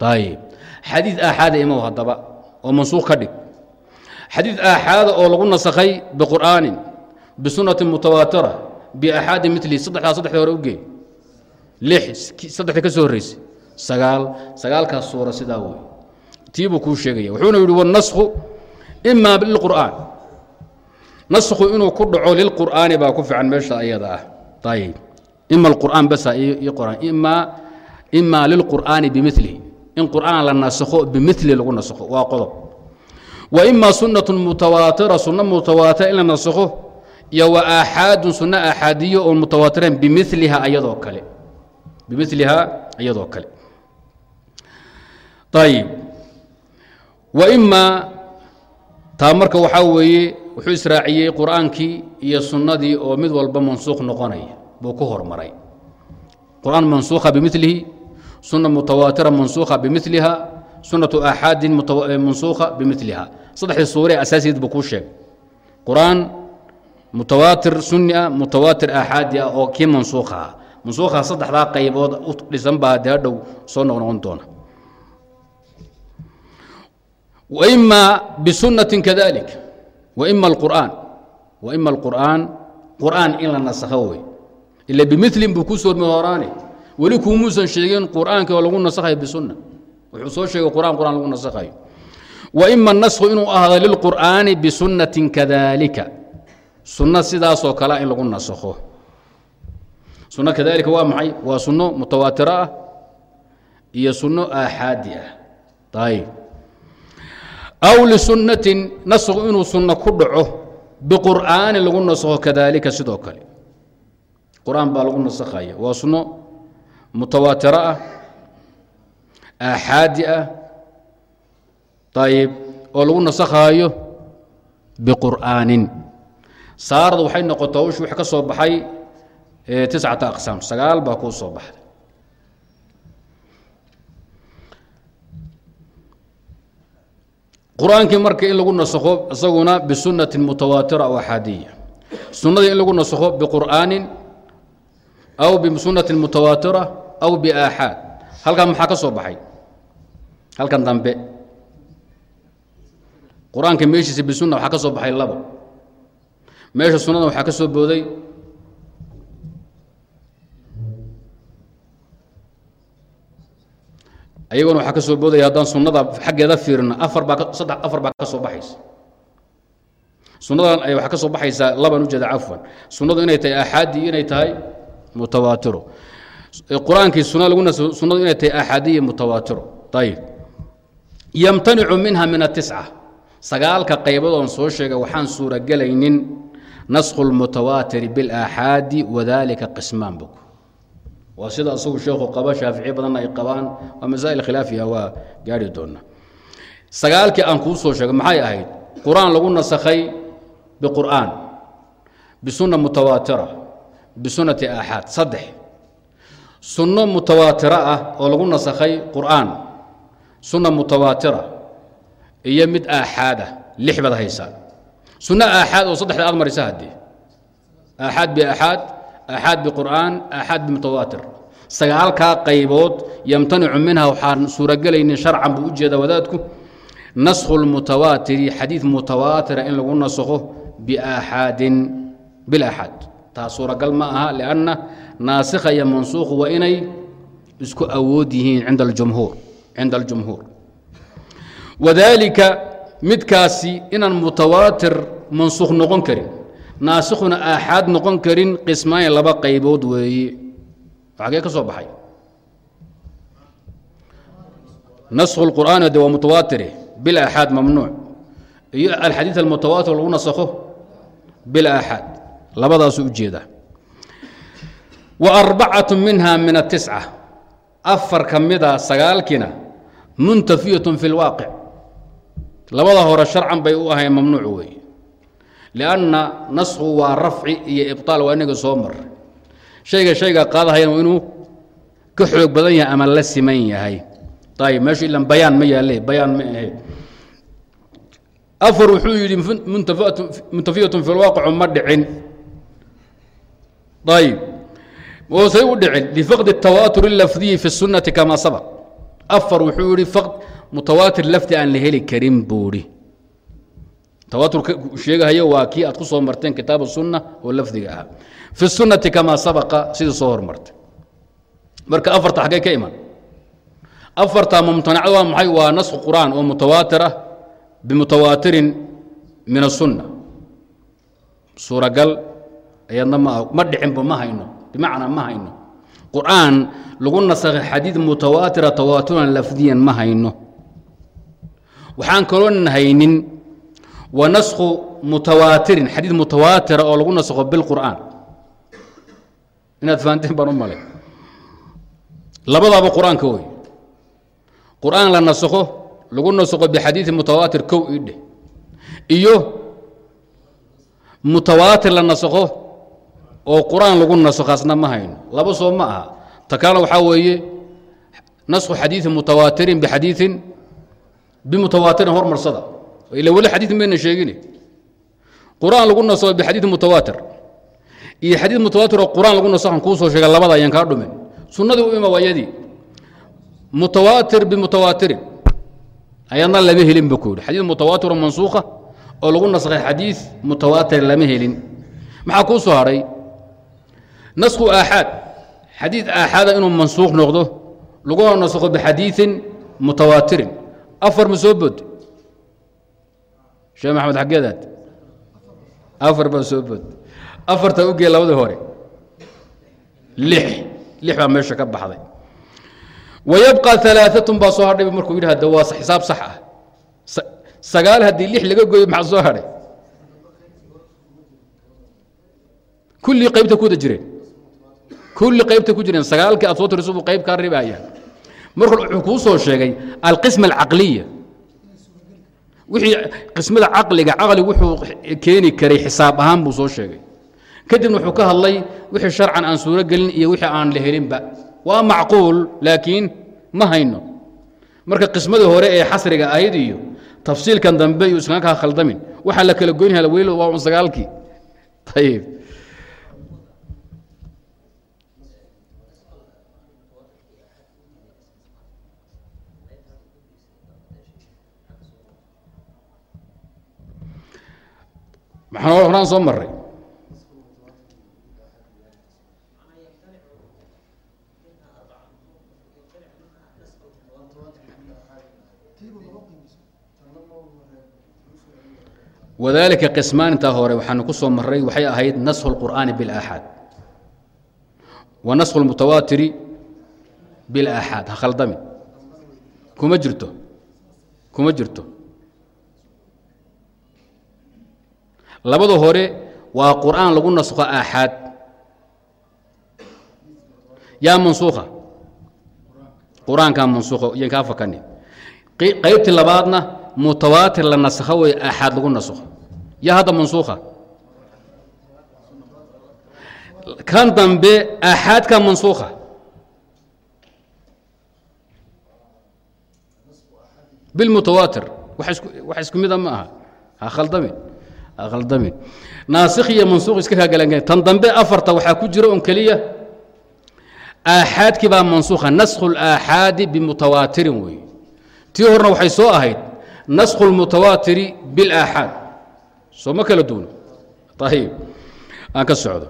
ayib xadiid aaxaada imow haddaba oo mansuuq ka dhig. Xadiid aaxaada oo lagu nasakhay biqur'aanin bisunatin mutawaatira biaaxaadi milihi saddexdaas saddexda hore u gee lix saddexda ka soo horraysay sagaal sagaalkaas suura sidaa wey tii buu kuu sheegaya wuxuuna yidhi wاnasku ima lilqur'aan nasku inuu ku dhaco lilqur'aani baa ku fiican meesha ayada ah. Ayib ima alqur'aan basa iyo qur'aan ima ima lilqur'aani bimilihi in qur'aan la nasakho bimili lagu nasakho waa qodob. Wa ima sunatu mutawaatira sunno mutawaatira in la nasakho iyo wa aaxaadun sunno aaxaadiyo oon mutawaatireen bimiliha ayadoo kale. Bimiliha iyadoo kale ayib wa imaa taa marka waxaa weeye wuxuu israaciyey qur'aankii iyo sunnadii oo mid walba mansuuq noqonaya buu ku hormaray. Qur'aan mansuukha bimilihi sunna mutawaatira mansuukha bimiliha sunnatu aaxaadin mansuukha bimiliha saddexdii suure asaasiyeed buu kuu sheegay. Qur'aan mutawaatir sunni ah mutawaatir aaxaadi ah oo kii mansuukha ah. Mansuukha saddexdaa qaybood u dhisan baa dee hadhow soo noqnoqon doona وإma bsunaة kadalik وإma الqur'an وإma الqur'an qur'aan in la nasakho wey ila bimilin buu ku soormi horaane weli kuumuusan sheegin qur'aankii oo lagu nasakhayo bisunna wuxuu soo sheegay qur'an qur'an lagu nasakhayo وإma الnaskhu inuu ahaado lilqur'aani bisunaةi kadalika sunno sidaasoo kalea in lagu nasakho sunno kadalika waa maxay waa sunno mutawaatiro ah iyo sunno aaxaadi ah ayb aw lisunnatin nasku inuu sunno ku dhaco biqur'aani lagu nasakho kadalika sidoo kale qur'aan baa lagu nasakhaya waa sunno mutawaatiro ah aaxaadi ah ayib oo lagu nasakhaayo biqur'aanin saaradu waxay noqotaa ushi wax ka soo baxay tiscata aqsaam sagaal baa kuu soo baxday qur'aankii marka in lagu nasakho isaguna bisunatin mutawaatira aw axaadiya. Sunnadii in lagu nasakho biqur'aanin aw bisunatin mutawaatira aw biaaxaad. Halkan maxaa ka soo baxay? Halkan dambe. Qur'aanka meeshiisa bisunna waxaa ka soo baxay labo. Meesha sunnada waxaa ka soo booday ayaguna waxaa ka soo boodaya haddaan sunnada xaggeeda fiirino afar baa saddex afar baa ka soo baxaysa. Sunnadan waxaa ka soo baxaysaa laban ujeeda cafwan sunnadu inay tahay aaxaadi inay tahay mutawaatiro qur'aankii sunna lagu nas sunnadu inay tahay aaxaadiya mutawaatiro ayib yamtanicu minha min atisca sagaalka qaybadoon soo sheegay waxaan suuragelaynin naskhu lmutawaatiri bilaaxaadi wadalika qismaan bog waa sida asagu sheekhu qaba shaaficiye badanna ay qabaan waa masaa'il khilaafiya waa gaari doona. Sagaalkii aan kuu soo sheegay maxay ahayd? Qur'aan lagu nasakhay biqur'aan bisunna mutawaatira bisunati aaxaad saddex. Sunno mutawaatiro ah oo lagu nasakhay qur'aan sunna mutawaatira iyo mid aaxaad ah lix baad haysaa. Sunno aaxaad oo saddexda aad marisa haddii. Aaxaad biaaxaad aaxaad biqur'aan aaxaad bimutawaatir sagaalkaa qaybood yamtanicu minha waxaan suuragelaynin sharcan buu u jeeda wadaadku naskhu lmutawaatiri xadiid mutawaatira in lagu nasakho biaaxaadin bilaaxaad taa suuragal ma aha lianna naasikha iyo mansuukhu waa inay isku awood yihiin cinda aljumhuur cinda aljumhuur wadaalika midkaasi inaan mutawaatir mansuukh noqon karin naasikhuna aaxaad noqon karin qismaayn laba qaybood weeye xagee ka soo baxay? Naskhu lqur'aani de waa mutawaatire bil aaxaad mamnuuc. Iyo alxadiid almutawaatir lagu nasakho bil aaxaad. Labadaasuu u wa arbacatu minha min atisca afar ka mida sagaalkiina muntafiyatun fi lwaaqic labada hore sharcan bay u ahayn mamnuuc weeye lianna nasku waa rafci iyo ibطaal waa inaga soo mar shayga shayga qaadahayana waa inuu ka xoog badan yahay ama la siman yahay ayib meeshu ilan bayaan ma yaalle bayaan ma ahayd afar wuxuu yidhi muntafiyatun fi lwaaqicu ma dhicin ayib oosay u dhicin lifaqdi الtawaatur اlafdiyi fi الsunati kama sabaq afar wuxuu yihi faqd mutawaatir lafdi aan la heli karin buuhi tawaaturka sheegahayo waa kii aad ku marteen kitaab sunna oo lafdiga ahaa. Fi sunati kamaa sabaqa sidii soo hormartay. Marka afarta xaggay ka iman. Afarta mumtanacad waa maxay? Waa nasku qur'aan oo mutawaatir ah bimutawaatirin min asunna suuragal ayadna ma ma dhicinba ma hayno. Bimacnaa ma hayno. Qur'aan lagu nasakhay xadiid mutawaatira tawaaturan lafdiyan ma hayno. Waxaan kaloonan haynin wa naskhu mutawaatirin xadiid mutawaatira oo lagu nasakho bilqur'aan. Inaad fahanteen baan u malay. Labadaaba qur'aanka wey qur'aan la nasakho lagu nasakho bixadiidi mutawaatir kow ii dheh. Iyo mutawaatir la nasakho oo qur'aan lagu nasakhaasna ma hayno. Laba soo ma aha. Ta kalena waxaa weeye naskhu xadiidi mutawaatirin bixadiidin bimutawaatirin hormarsada ila weli xadiid mayna sheegine qur'aan lagu nasakho bixadiid mutawaatir iyo xadiid mutawaatir oo qur'aan lagu nasakhan kuu soo sheega labada ayaan kaa dhumin sunnadii u ima waa yadii mutawaatir bimutawaatirin ayadna lama helin ba ku yidhi xadiid mutawaatiroo mansuukha oo lagu nasakhay xadiid mutawaatir lama helin maxaa kuu soo hadhay nasku aaxaad xadiid aaxaada inuu mansuuq noqdo laguna nasakho bixadiiin mutawaatirin afar ma soo bood sheekh maxamed xaggeedaad. Afar baa soo bood. Afarta u gee labadii hore. Lix. Lix baa meesha ka baxday. Wayabqa alaaatun baa soo hadhay markuu yidhi hadda waa xisaab sax ah. Sagaal haddii lix laga gooyo maxaa soo hadhay? Kullii qaybta ku wada jireen. Kulli qaybta ku jireen. Sagaalkii aad soo tiriso buu qayb kaa ribaya marka wuxuu kuu soo sheegay alqisma alcaqliya wixii qismada caqliga caqli wuxuu keeni karay xisaab ahaan buu soo sheegay. Kadibna wuxuu ka hadlay wixii sharcan aan suuro gelin iyo wixii aan la helinba. Waa macquul laakiin ma hayno. Marka qismadii hore ee xasriga ahayd iyo tafsiilkan dambe iyo iskaga kaa khaldamin. Waxaa la kala goynaya weli waa un sagaalkii. Ayib maxaan horaan soo maray wadalika qismaan intaa hore waxaanu ku soo maray waxay ahayd nashu اlqur'aani biاlaaxaad wa nashu اlmutawaatiri biاlaaxaad ha khaldamin kuma jirto kuma jirto Labada hore waa qur'aan lagu naskho aaxaad. Yaa mansuukha qur'aankaa mansuukha iyan kaa fakanin qaybtii labaadna mutawaatir la nasakho wey aaxaad lagu nasakho yaa hadda mansuukha kan dambe aaxaadkaa mansuukha bilmutawaatir wax isku mida ma aha. Ha khaldamin khaldamin naasikh iyo mansuuq iska kaa galan tan dambe afarta waxaa ku jira un keliya aaxaadkii baa mansuukha naskhu اlaaxaadi bimutawaatirin weeye tii horena waxay soo ahayd naskhu اlmutawaatiri biاlaaxaad soo ma kala duuno ayib aan ka socdo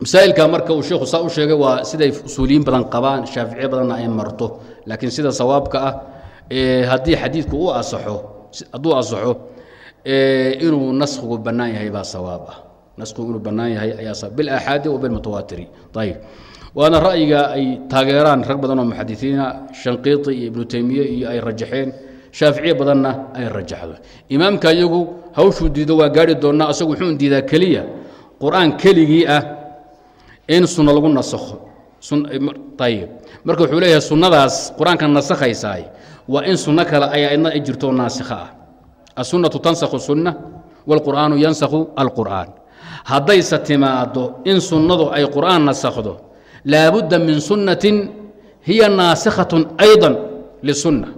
masaa'ilka marka uu sheekhu saa u sheegay waa siday usuuliyiin badan qabaan shaaficiye badanna ay marto laakiin sida sawaabka ah haddii xadiidku u asaxo hadduu asaxo inuu naskhigu bannaan yahay baa sawaab ah naskhigu inuu bannaan yahay ayaa bilaaxaadi wa bilmutawaatiri ayib waana ra'yiga ay taageeraan rag badan oo muxadisiina shanqiiti iyo ibnu teymiye iyo ay rajaxeen. Shaaficiye badanna ay rajaxdo. Imaamka iyagu hawshuu diido waa gaari doonnaa asagu wuxuu diidaa keliya. Qur'aan keligii ah in sunno lagu nasakho. Ayib marka wuxuu leeyahay sunnadaas qur'aanka nasakhaysaay waa in sunno kale ay jirto naasikha ah aلsunaةu tansakhu sunna wاlqur'aanu yansakhu alqur'aan haddayse timaado in sunnadu ay qur'aan nasakhdo laabudda min sunnatin hiya naasikhaة ayضa lisunna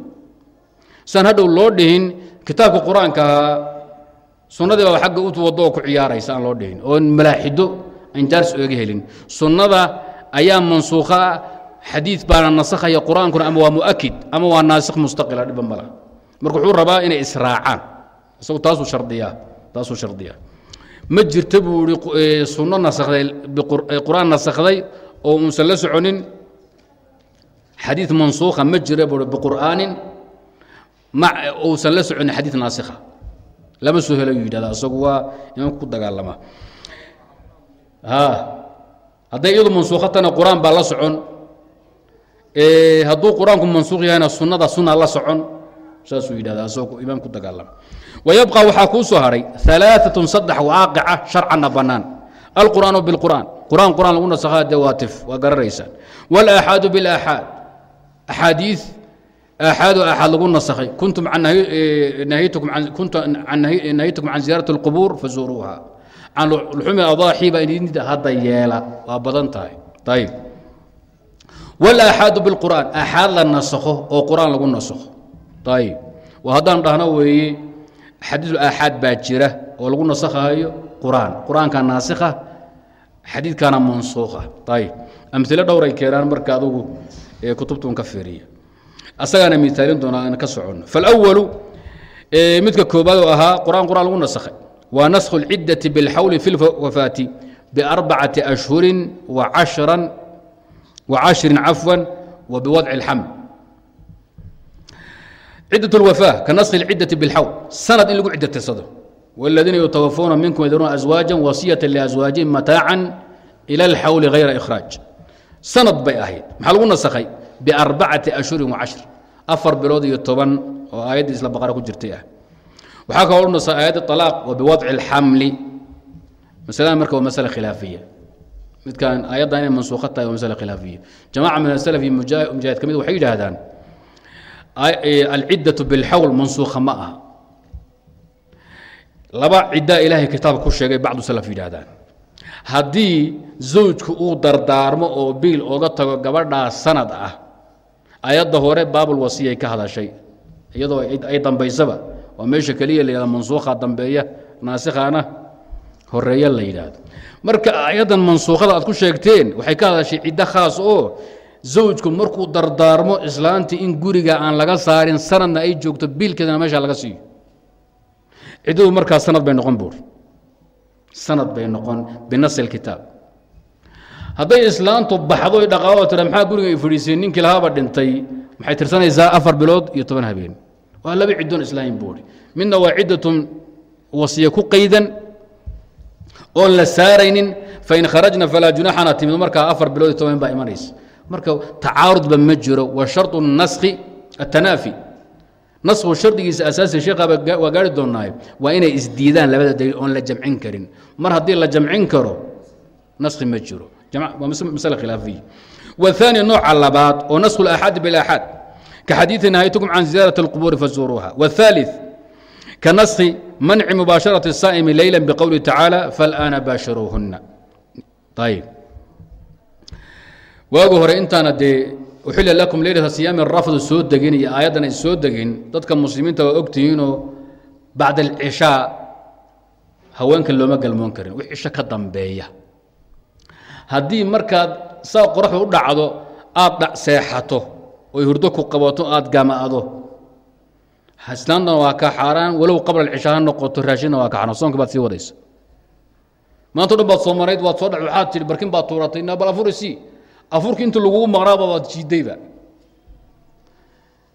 saan hadhow loo dhihin kitaabka qur-aanka ahaa sunnadii baa agga u wado oo ku ciyaaraysa aan loo dhihin oo malaaxido aan jaars ooga helin sunnada ayaa mansuukha xadiid baana nasakhaya qur-aankuna ama waa mu'akid ama waa naasikh mustaqila dhiba mala marka wuxuu rabaa inay israacaan. Isagu taasuu shardiyaa taasuu shardiyaa. Ma jirta buu ihi sunno nasakday qur'aan nasakday oo uusan la soconin? Xadiid mansuukha ma jira buu biqur'aanin ma uusan la soconin xadiid naasikha lama soo helo yidhahda isagu waa imaamka ku dagaalama. Ha hadday iyadu mansuukhatana qur'aan baa la socon. Hadduu qur'aanku mansuuq yahayna sunnada sunna la socon saasuu yidhahda asagoo imaam ku dagaalama wayabqa waxaa kuu soo haray alaaatun saddex waaqica sharcanna bannaan. Alqur'aanu bilqur'aan. Qur'aan qur'aan lagu nasakhaa dawaatif waa gararaysaan. Walaxaadu bilaxaad axaadii aaxaadoo aaxaad lagu nasakhay. Kuntum nahaytukum can ziyaarati اlqubuur fazuuruuha can luxumi adaaxi baa idinda hadda yeela. Waa badan tahay. Ayb walaxaadu bilqur'aan. Aaxaad la nasakho oo qur'aan lagu nasakho ayib waa haddaan dhahno weeye xadiidu aaxaad baa jira oo lagu nasakhayo qur-aan qur-aanka naasikha xadiidkana mansuukha ayib amilo dhowray keenaan marka adugu kutubtun ka fiiriya asagaana miaalin doonaa aan ka soconno falwalu midka koobaad oo ahaa qur-aan qur-aan lagu nasakhay waa naskhu اlciddati biاlxawli fi lwafaati biarbacati ashhurin waashran wacashrin cafwan wa biwadci اlxaml ciddaة اlwafaa ka naskhi اlciddati biاlxawl sanad in lagu cidda tirsado wاladiina yutawafuuna minkum yadruuna aswaaja wasiyata liaswaajihim mataacan ila اlxawli hayra ikhraaj sanad bay ahayd maxaa lagu nasakhay biarbacati ashhurin wacashr afar bilood iyo toban oo aayaddii isla baqara ku jirtay ah waxaa kaloo nasa aayadda alaaq wa biwadci اlxamli masaladan marka waa masale khilaafiya midkan aayaddan inay mansuukha tahay waa masale khilaafiya jamaca min asalaf iyo mujaahid ka mid waxay yidhaahdaan alciddatu bilxawl mansuukha ma aha. Laba ciddaa ilaahay kitaabka ku sheegay bacdu salaf yidhaahdaan. Haddii zawjku uu dardaarmo oo biil oga tago gabadhaa sanad ah ayadda hore baabulwasiyay ka hadashay. Iyadoo ay dambaysaba waa meesha keliya la yihahda mansuukha dambeeya naasikhaana horreeya la yidhaahdo. Marka ayaddan mansuukhada aad ku sheegteen waxay ka hadashay ciddo khaas oo zawjku markuu dardaarmo islaantii in guriga aan laga saarin sanadna ay joogto biilkeedana meesha laga siiyo. Ciddadu markaa sanad bay noqon buur. Sanad bay noqon binasi اlkitaab hadday islaantu baxdo i dhaqaado tira maxaa guriga ay fadhiiseen? Ninkii lahaaba dhintay maxay tirsanaysaa afar bilood iyo toban habeen. Waa laba ciddoon islaahin buuri midna waa ciddatun wasiye ku qaydan oon la saaraynin fain kharajna falaa junaxana timid markaa afar bilood iyo toban baa imanaysa marka tacaarudba ma jiro wa sharطu naskhi atanaafi nasku shardigiisa asaasi sheekhaaba waa gaari doonaayo waa inay isdiidaan labada daliil oon la jamcin karin mar haddii la jamcin karo naskhi ma jiro waa masale khilaafiya والثاني نوع لباد ونسخ الآحاد بالآحاد كحديث نهايتكم عن زيارة القبور فزوروها والثالث كنسخ منع مباشرة الصائم ليلا بقوله تعالى فالآن باشروهن طيب waagu hore intaana dee uxila lakum leylata siyaami rafdu soo degin iyo aayaddan ay soo degin dadka muslimiinta waa ogtihiinoo bacda alcishaa haweenka looma galmoon karin. Wix cisho ka dambeeya. Haddii markaad saa qoraxdu u dhacdo aad seexato oy hurdo ku qabato aad gama'do islaantana waa ka xaaraan walow qabla alcishaa ha noqoto raashinna waa ka xaaraan. Soonka baad sii wadaysa. Maanta o dhan baad soo marayd waad soo dha waxaad tidhi barkin baad tuuratay na bal afurisi afurki intu lagugu maqnaaba waad jiidayba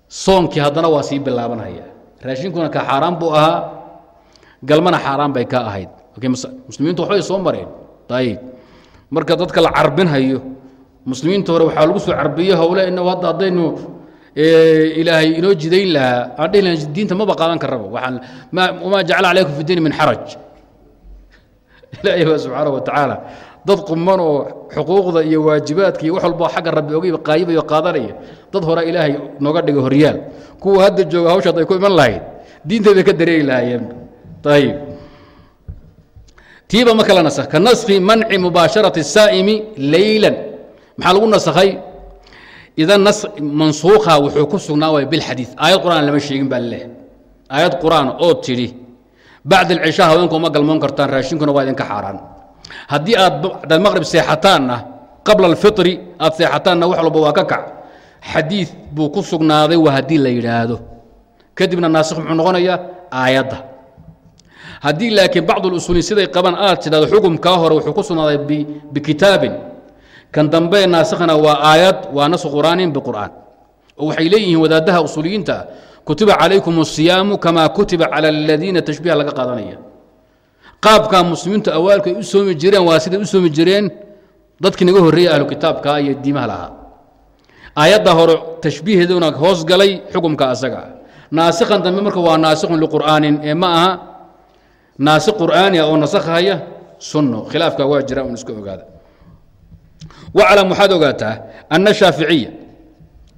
soonkii haddana waa sii bilaabanhaya raashinkuna ka xaaraan buu ahaa. Galmana xaaraan bay ka ahayd. Muslimiintu waxbay soo mareen. Ayib marka dadka la carbinhayo muslimiinta hore waxaa lagu soo carbiyo howle inagu hadda haddaynu ilaahay inoo jidayn lahaa aan dhihi lahayn diinta maba qaadan karaba wamaa jacala calaykum fi diini min xaraj. Ilaahay baa subxaanahu wa tacaala dad quman oo xuquuqda iyo waajibaadka iyo wax walbo xagga rabbi ogayba qaayibayo qaadanaya. Dad hore ilaahay nooga dhigay horyaal kuwa hadda jooga hawshaad ay ku iman lahayd diintay bay ka dareeri lahaayeen. Ayib tiiba marka la nasakh ka naskhi manci mubaasharati الsaa'imi leylan maxaa lagu nasakhay? Idan mansuukha wuxuu ku sugnaa waay bilxadiid aayad qur'aan lama sheegin baa leh. Aayad qur'aan oo tidhi bacda alcishaa haweenku uma galmoon kartaan raashinkuna waa idinka xaaraan haddii aad bacda maqrib seexataanna qabla alfitri aad seexataanna wax walba waa ka kac xadiid buu ku sugnaaday waa haddii la yidhaahdo kadibna naasikh muxuu noqonayaa aayadda haddii laakiin bacd اlusuuliin siday qabaan aad tidhahdo xukumkaa hore wuxuu ku sugnaaday bikitaabin kan dambe naasikhna waa aayad waa nasu qur'aanin biqur'aan oo waxay leeyihiin wadaadaha usuuliyiinta kutiba calaykum الsiyaamu kama kutiba calى اladiina tashbiiha laga qaadanaya qaabkaa muslimiintu awaalku ay u soomi jireen waa siday u soomi jireen dadkii naga horreeyey ahlu kitaabka iyo diimaha lahaa. Aayadda hore tashbiiheeduna hoos galay xukumka asaga. Ah naasikhan dambe marka waa naasikhun liqur'aanin ee ma aha naasik qur'aania oo nasakhaya sunno. Khilaafka waa jira un iska ogaada. Waclam waxaad ogaataa anna shaaficiya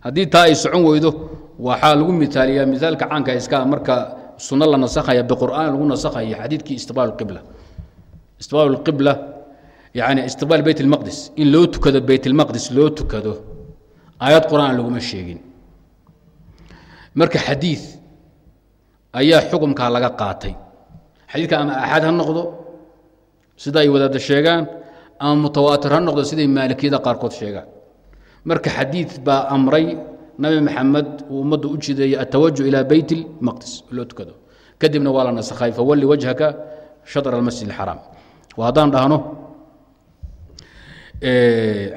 haddii taa ay socon weydo waxaa lagu mitaaliyaa misaalka caanka iska marka sunno la nasakhaya biqur'aan lagu nasakhaya xadiidkii istiqbaal qibla. Istiqbaal qibla yani istiqbaal beyt اlmaqdis in loo tukado beyt اlmaqdis loo tukado aayad qur'aan laguma sheegin. Marka xadiid ayaa xukumkaa laga qaatay. Xadiidka ama axad ha noqdo sida ay wadaadda sheegaan ama mutawaatir ha noqdo siday maalikiyada qaarkood sheegaan. Marka xadiid baa amray nabi maxamed uu ummadda u jideeyey atawajuh ilaa beyt اlmaqdis loo tukado kadibna waa la nasakhay fawalli wajhaka shadr almasjid اlxaraam waa haddaan dhahno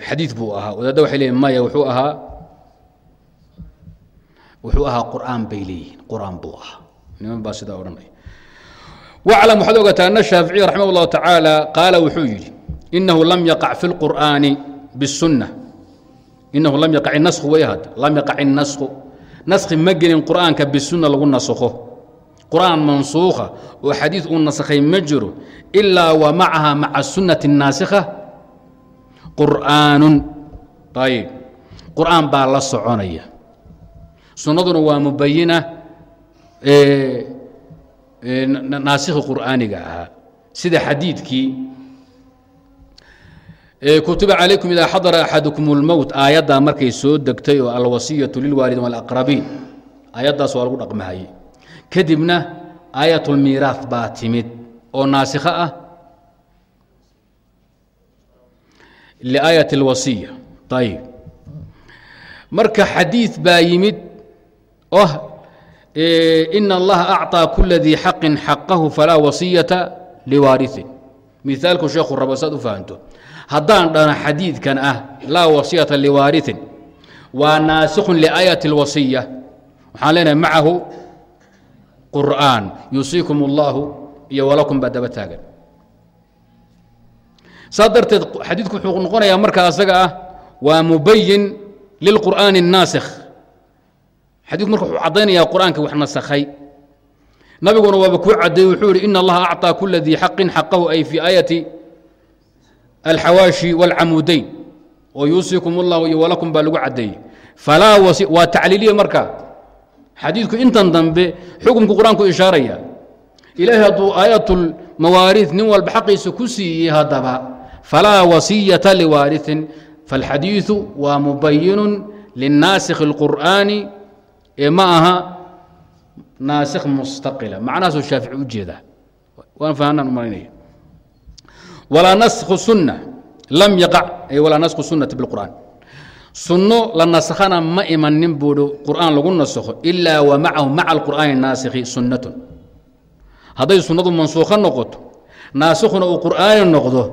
xadiid buu ahaa wadaadda waxay leeyihin maya wuxuu ahaa wuxuu ahaa qur'aan bay leeyihiin qur'aan buu ahaa niman baa sidaa odhanaya waclam waxaad ogataa ana shaaficiy raximah اllahu tacaala qaala wuxuu yidhi inahu lam yaqac fi اlqur'aani bالsunna inahu lam yaqac inasku way hadda lam yaqac inasku naskhi ma gelin qur'aanka bisunna lagu nasakho qur'aan mansuukha oo xadiid uu nasakhay ma jiro ilaa wa macaha maca sunnati الnaasikha qur'aanun ayib qur'aan baa la soconaya sunnaduna waa mubayina naasikhi qur'aaniga ahaa sida xadiidkii kutiba calaykum idaa xadara axadukum اlmowt aayaddaa markay soo degtay oo alwasiyatu lilwaalidin wاlaqrabiin aayaddaas waa lagu dhaqmahayey kadibna aayat اlmiiraaث baa timid oo naasikho ah liaayat اlwasiya ayib marka xadiid baa yimid oh ina allaha acطىa kula dii xaqin xaqahu falaa wasiyata liwaariثin miaalku sheekhu rabo saad u fahanto haddaan dhana xadiidkan ah laa wasiyata liwaariثin waa naasikhun liaayat اlwasiya waxaan leenahay macahu qur'aan yuusiikum اllahu iyo walakum baa daba taagan saa darteed xadiidku wuxuu noqonayaa marka asaga ah waa mubayin lilqur'aani الnaasikh xadiidku marka wuxuu caddaynayaa qur'aanka wax nasakhay nabiguna waaba kuu caddeeyey wuxuu yihi ina allaha acطىa kula dii xaqin xaqahu ay fii aayati alxawaashi wاlcamuudayn oo yuusiikum اllahu iyo walakum baa lagu caddeeyey falaa waa tacliiliya marka xadiidku intan dambe xukumku qur-aanku ishaaraya ilaahay hadduu aayatulmawaariid nin walba xaqiisa ku siiyey haddaba falaa wasiyata liwaariثin faاlxadiiثu waa mubayinu linaasikh اlqur'aani ee ma aha naasikh mustaqila macnahaasuu shaafici u jeedaa waan fahanaan u malaynaya walaa naskhu sunna lam yaqac ay walaa naskhu sunnati biاlqur'an sunno la nasakhana ma imanin buuhi qur'aan lagu nasakho ilaa wa macahu maca alqur'aani naasikhi sunnatun hadday sunnadu mansuukho noqoto naasikhuna uu qur'aani noqdo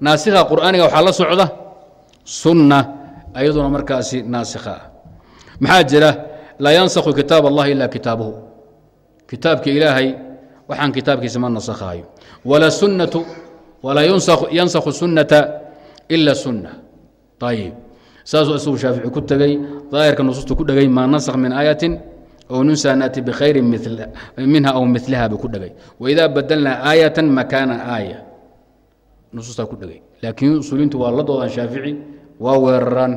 naasikha qur'aaniga waxaa la socda sunna ayaduna markaasi naasikha ah maxaa jira laa yansakhu kitaab allahi ilaa kitaabuhu kitaabka ilaahay waxaan kitaabkiisa ma nasakhaayo wala sunnatu walaa yansakhu sunnata ila sunna ayib saasuu isagu shaafici ku tegey daahirka nusuustu ku dhegay maa nasakh min aayatin ow nunsa naati bikhayrin minha aw miliha buu ku dhegay waidaa badalnaa aayatan makaana aaya nusuustaa ku dhegay laakiin usuuliintu waa la doodaan shaafici waa weeraraan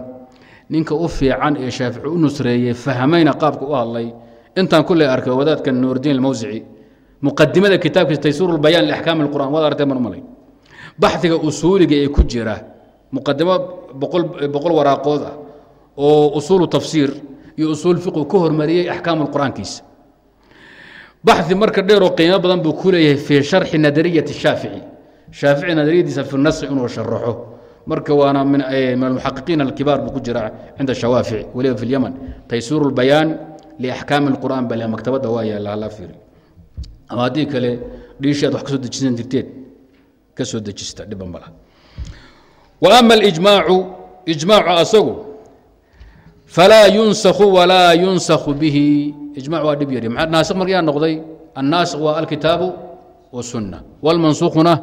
ninka u fiican ee shaafici u nusreeyey fahmayna qaabka u hadlay intaan kulley arkay wadaadka nuurdiin almawsici muqadimada kitaabkiisa taysuur lbayaan liaxkaami اlqur'an waad artay mar malay baxdiga usuuliga ee ku jira muqadimo boqol waraaqood ah oo usuulu tafsiir iyo usuul fiqu ka hormariyey axkaamu qur'aankiisa. Baxdi marka dheeroo qiimo badan buu ku leeyahay fii sharxi nadariyati shaafici. Shaafici nadariyadiisa fi nasri inuu sharaxo marka waana min almuxaqiqiin alkibaar buu ku jira cinda shawaafici weliba fi lyaman taysuur اlbayaan liaxkaami اlqur'an bale maktabadda waa yaalla hala fiiri. Ama haddii kale dhiishii aad wax ka dejisan jirteed ka soo dejista dhiban mala wa ama alijmaacu ijmaacu asagu falaa yunsakhu walaa yunsakhu bihi. Ijmac waa dhib yari maa naasik maryaa noqday annaasik waa alkitaabu wasunna wاlmansuukhuna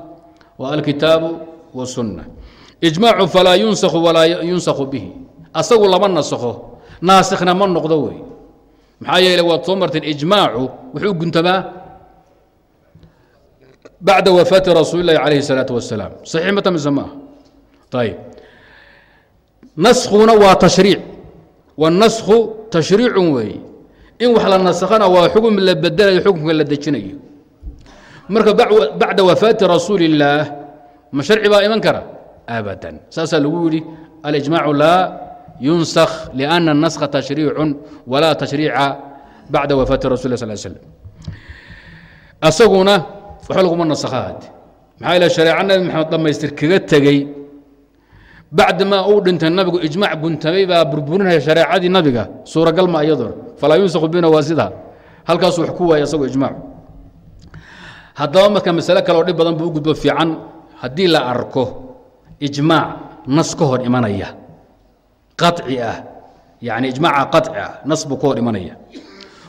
waa alkitaabu wasunna ijmaacu falaa yunsakhu walaa yunsakhu bihi. Asagu lama nasakho naasikhna ma noqdo wey. Maxaa yeele waad soo marteen ijmaacu wuxuu guntamaa bacda wafaati rasuuli اlahi calayhi الsalaaةu wasalaam saxiix mata mise ma ah ayib naskhuna waa tashriic wاnaskhu tashriicun weeye in wax la nasakhana waa xukun la bedelayo xukunka la dejinayo marka bacda wafaati rasuuli اllaah ma sharci baa iman kara abadan saasaa lagu yidhi alijmaacu laa yunsakh liأna الnaskha tashriicun walaa tashriica bacda wafaati rasul lah sal slm asaguna waxba laguma nasakha hadde maxaa yeele shareeco nabi maxamed dhammaystir kaga tegey bacdamaa uu dhintay nabigu ijmaac guntamay baa burburinaya shareecadii nabiga suuragal ma iyaduna falaa yunsakhu bina waa sidaa halkaasuu wax ku waaya isagoo ijmaacu haddaba marka masale kale oo dhib badan buu gudbo fiican haddii la arko ijmaac nas ka hor imanaya. Qaci ah yani ijmaaca qaci ah nas buu ka hor imanaya.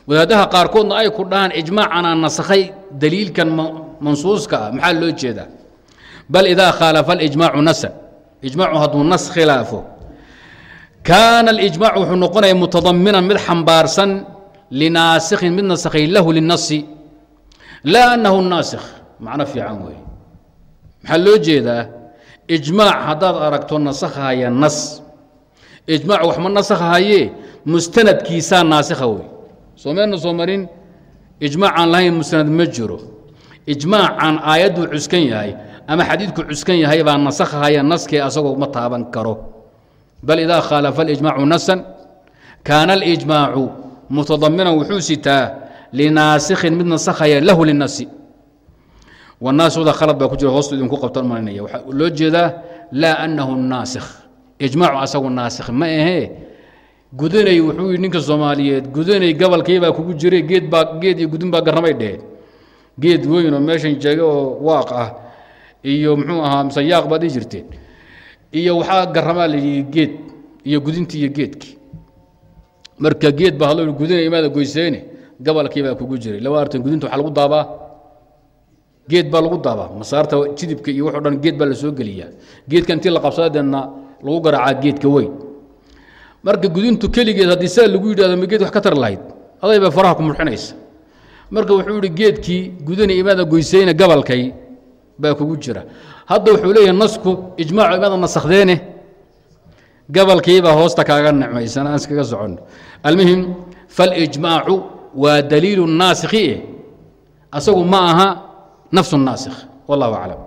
Wadaadaha qaarkoodna ay ku dhahaan ijmaacanaa nasakhay daliilkan mansuuska ah maxaa loo jeedaa? Bal idaa khaalafa alijmaacu nasan ijmaacu hadduu nas khilaafo kaana alijmaacu wuxuu noqonaya mutadaminan mid xambaarsan linaasikhin mid nasakhay lahu linasi. Laa annahu naasikh macno fiican weeye. Maxaa loo jeedaa? Ijmaac haddaad aragto nasakhahaya nas. Ijmaac wax ma nasakhahayee? Mustanadkiisaa naasikha wey soo meedna soo marin? Ijmaacaan lahayn mustanad ma jiro ijmaacan aayadduu cuskan yahay ama xadiidku cuskan yahay baa nasakhahaya naskii asagoo ma taaban karo. Bal idaa khaalafa alijmaacu nasan kaana alijmaacu mutadaminan wuxuu sitaa linaasikhin mid nasakhaya lahu linasi wanaasuda khalad baa ku jira hoostu idinku qabtan malinaya waxaa loo jeedaa laa annahu naasikh ijmaacu asagu naasikh ma ahee. Gudanay wuxuu yidhi ninka soomaaliyeed gudanay gabalkaybaa kugu jiray geed baa geed iyo gudun baa garramay dheheen geed weyn oo meeshan jeega oo waaq ah iyo muxuu ahaa mise yaaq baad ii jirteen. Iyo waxaa garramaa la yidhi geed iyo gudintii iyo geedkii. Marka geed baa hadlo gudinay imaada goyseene gabalkiibaa kugu jiray. Laba gudinta waxaa lagu daabaa. Geed baa lagu daabaa. Masaarta jidibka iyo wuxuu dhan geed baa la geliyaa. Geedka intii la qabsada lagu garaacaa geedka weyn. Marka gudintu keligeed haddii saa lagu yidhahdo ma geed wax ka tar lahayd? Aday bay faraha ku murxinaysa marka wuxuu yidhi geedkii gudana imaada goysayna gabalkay baa kugu jira. Hadda wuxuu leeyahay nasku ijmaacu imaada nasakhdeene gabalkiibaa hoosta kaaga nicmaysan aan iskaga soconno almuhim falijmaacu waa daliilu naasikhi eh asagu ma aha nafsu naasikh wallahu aclam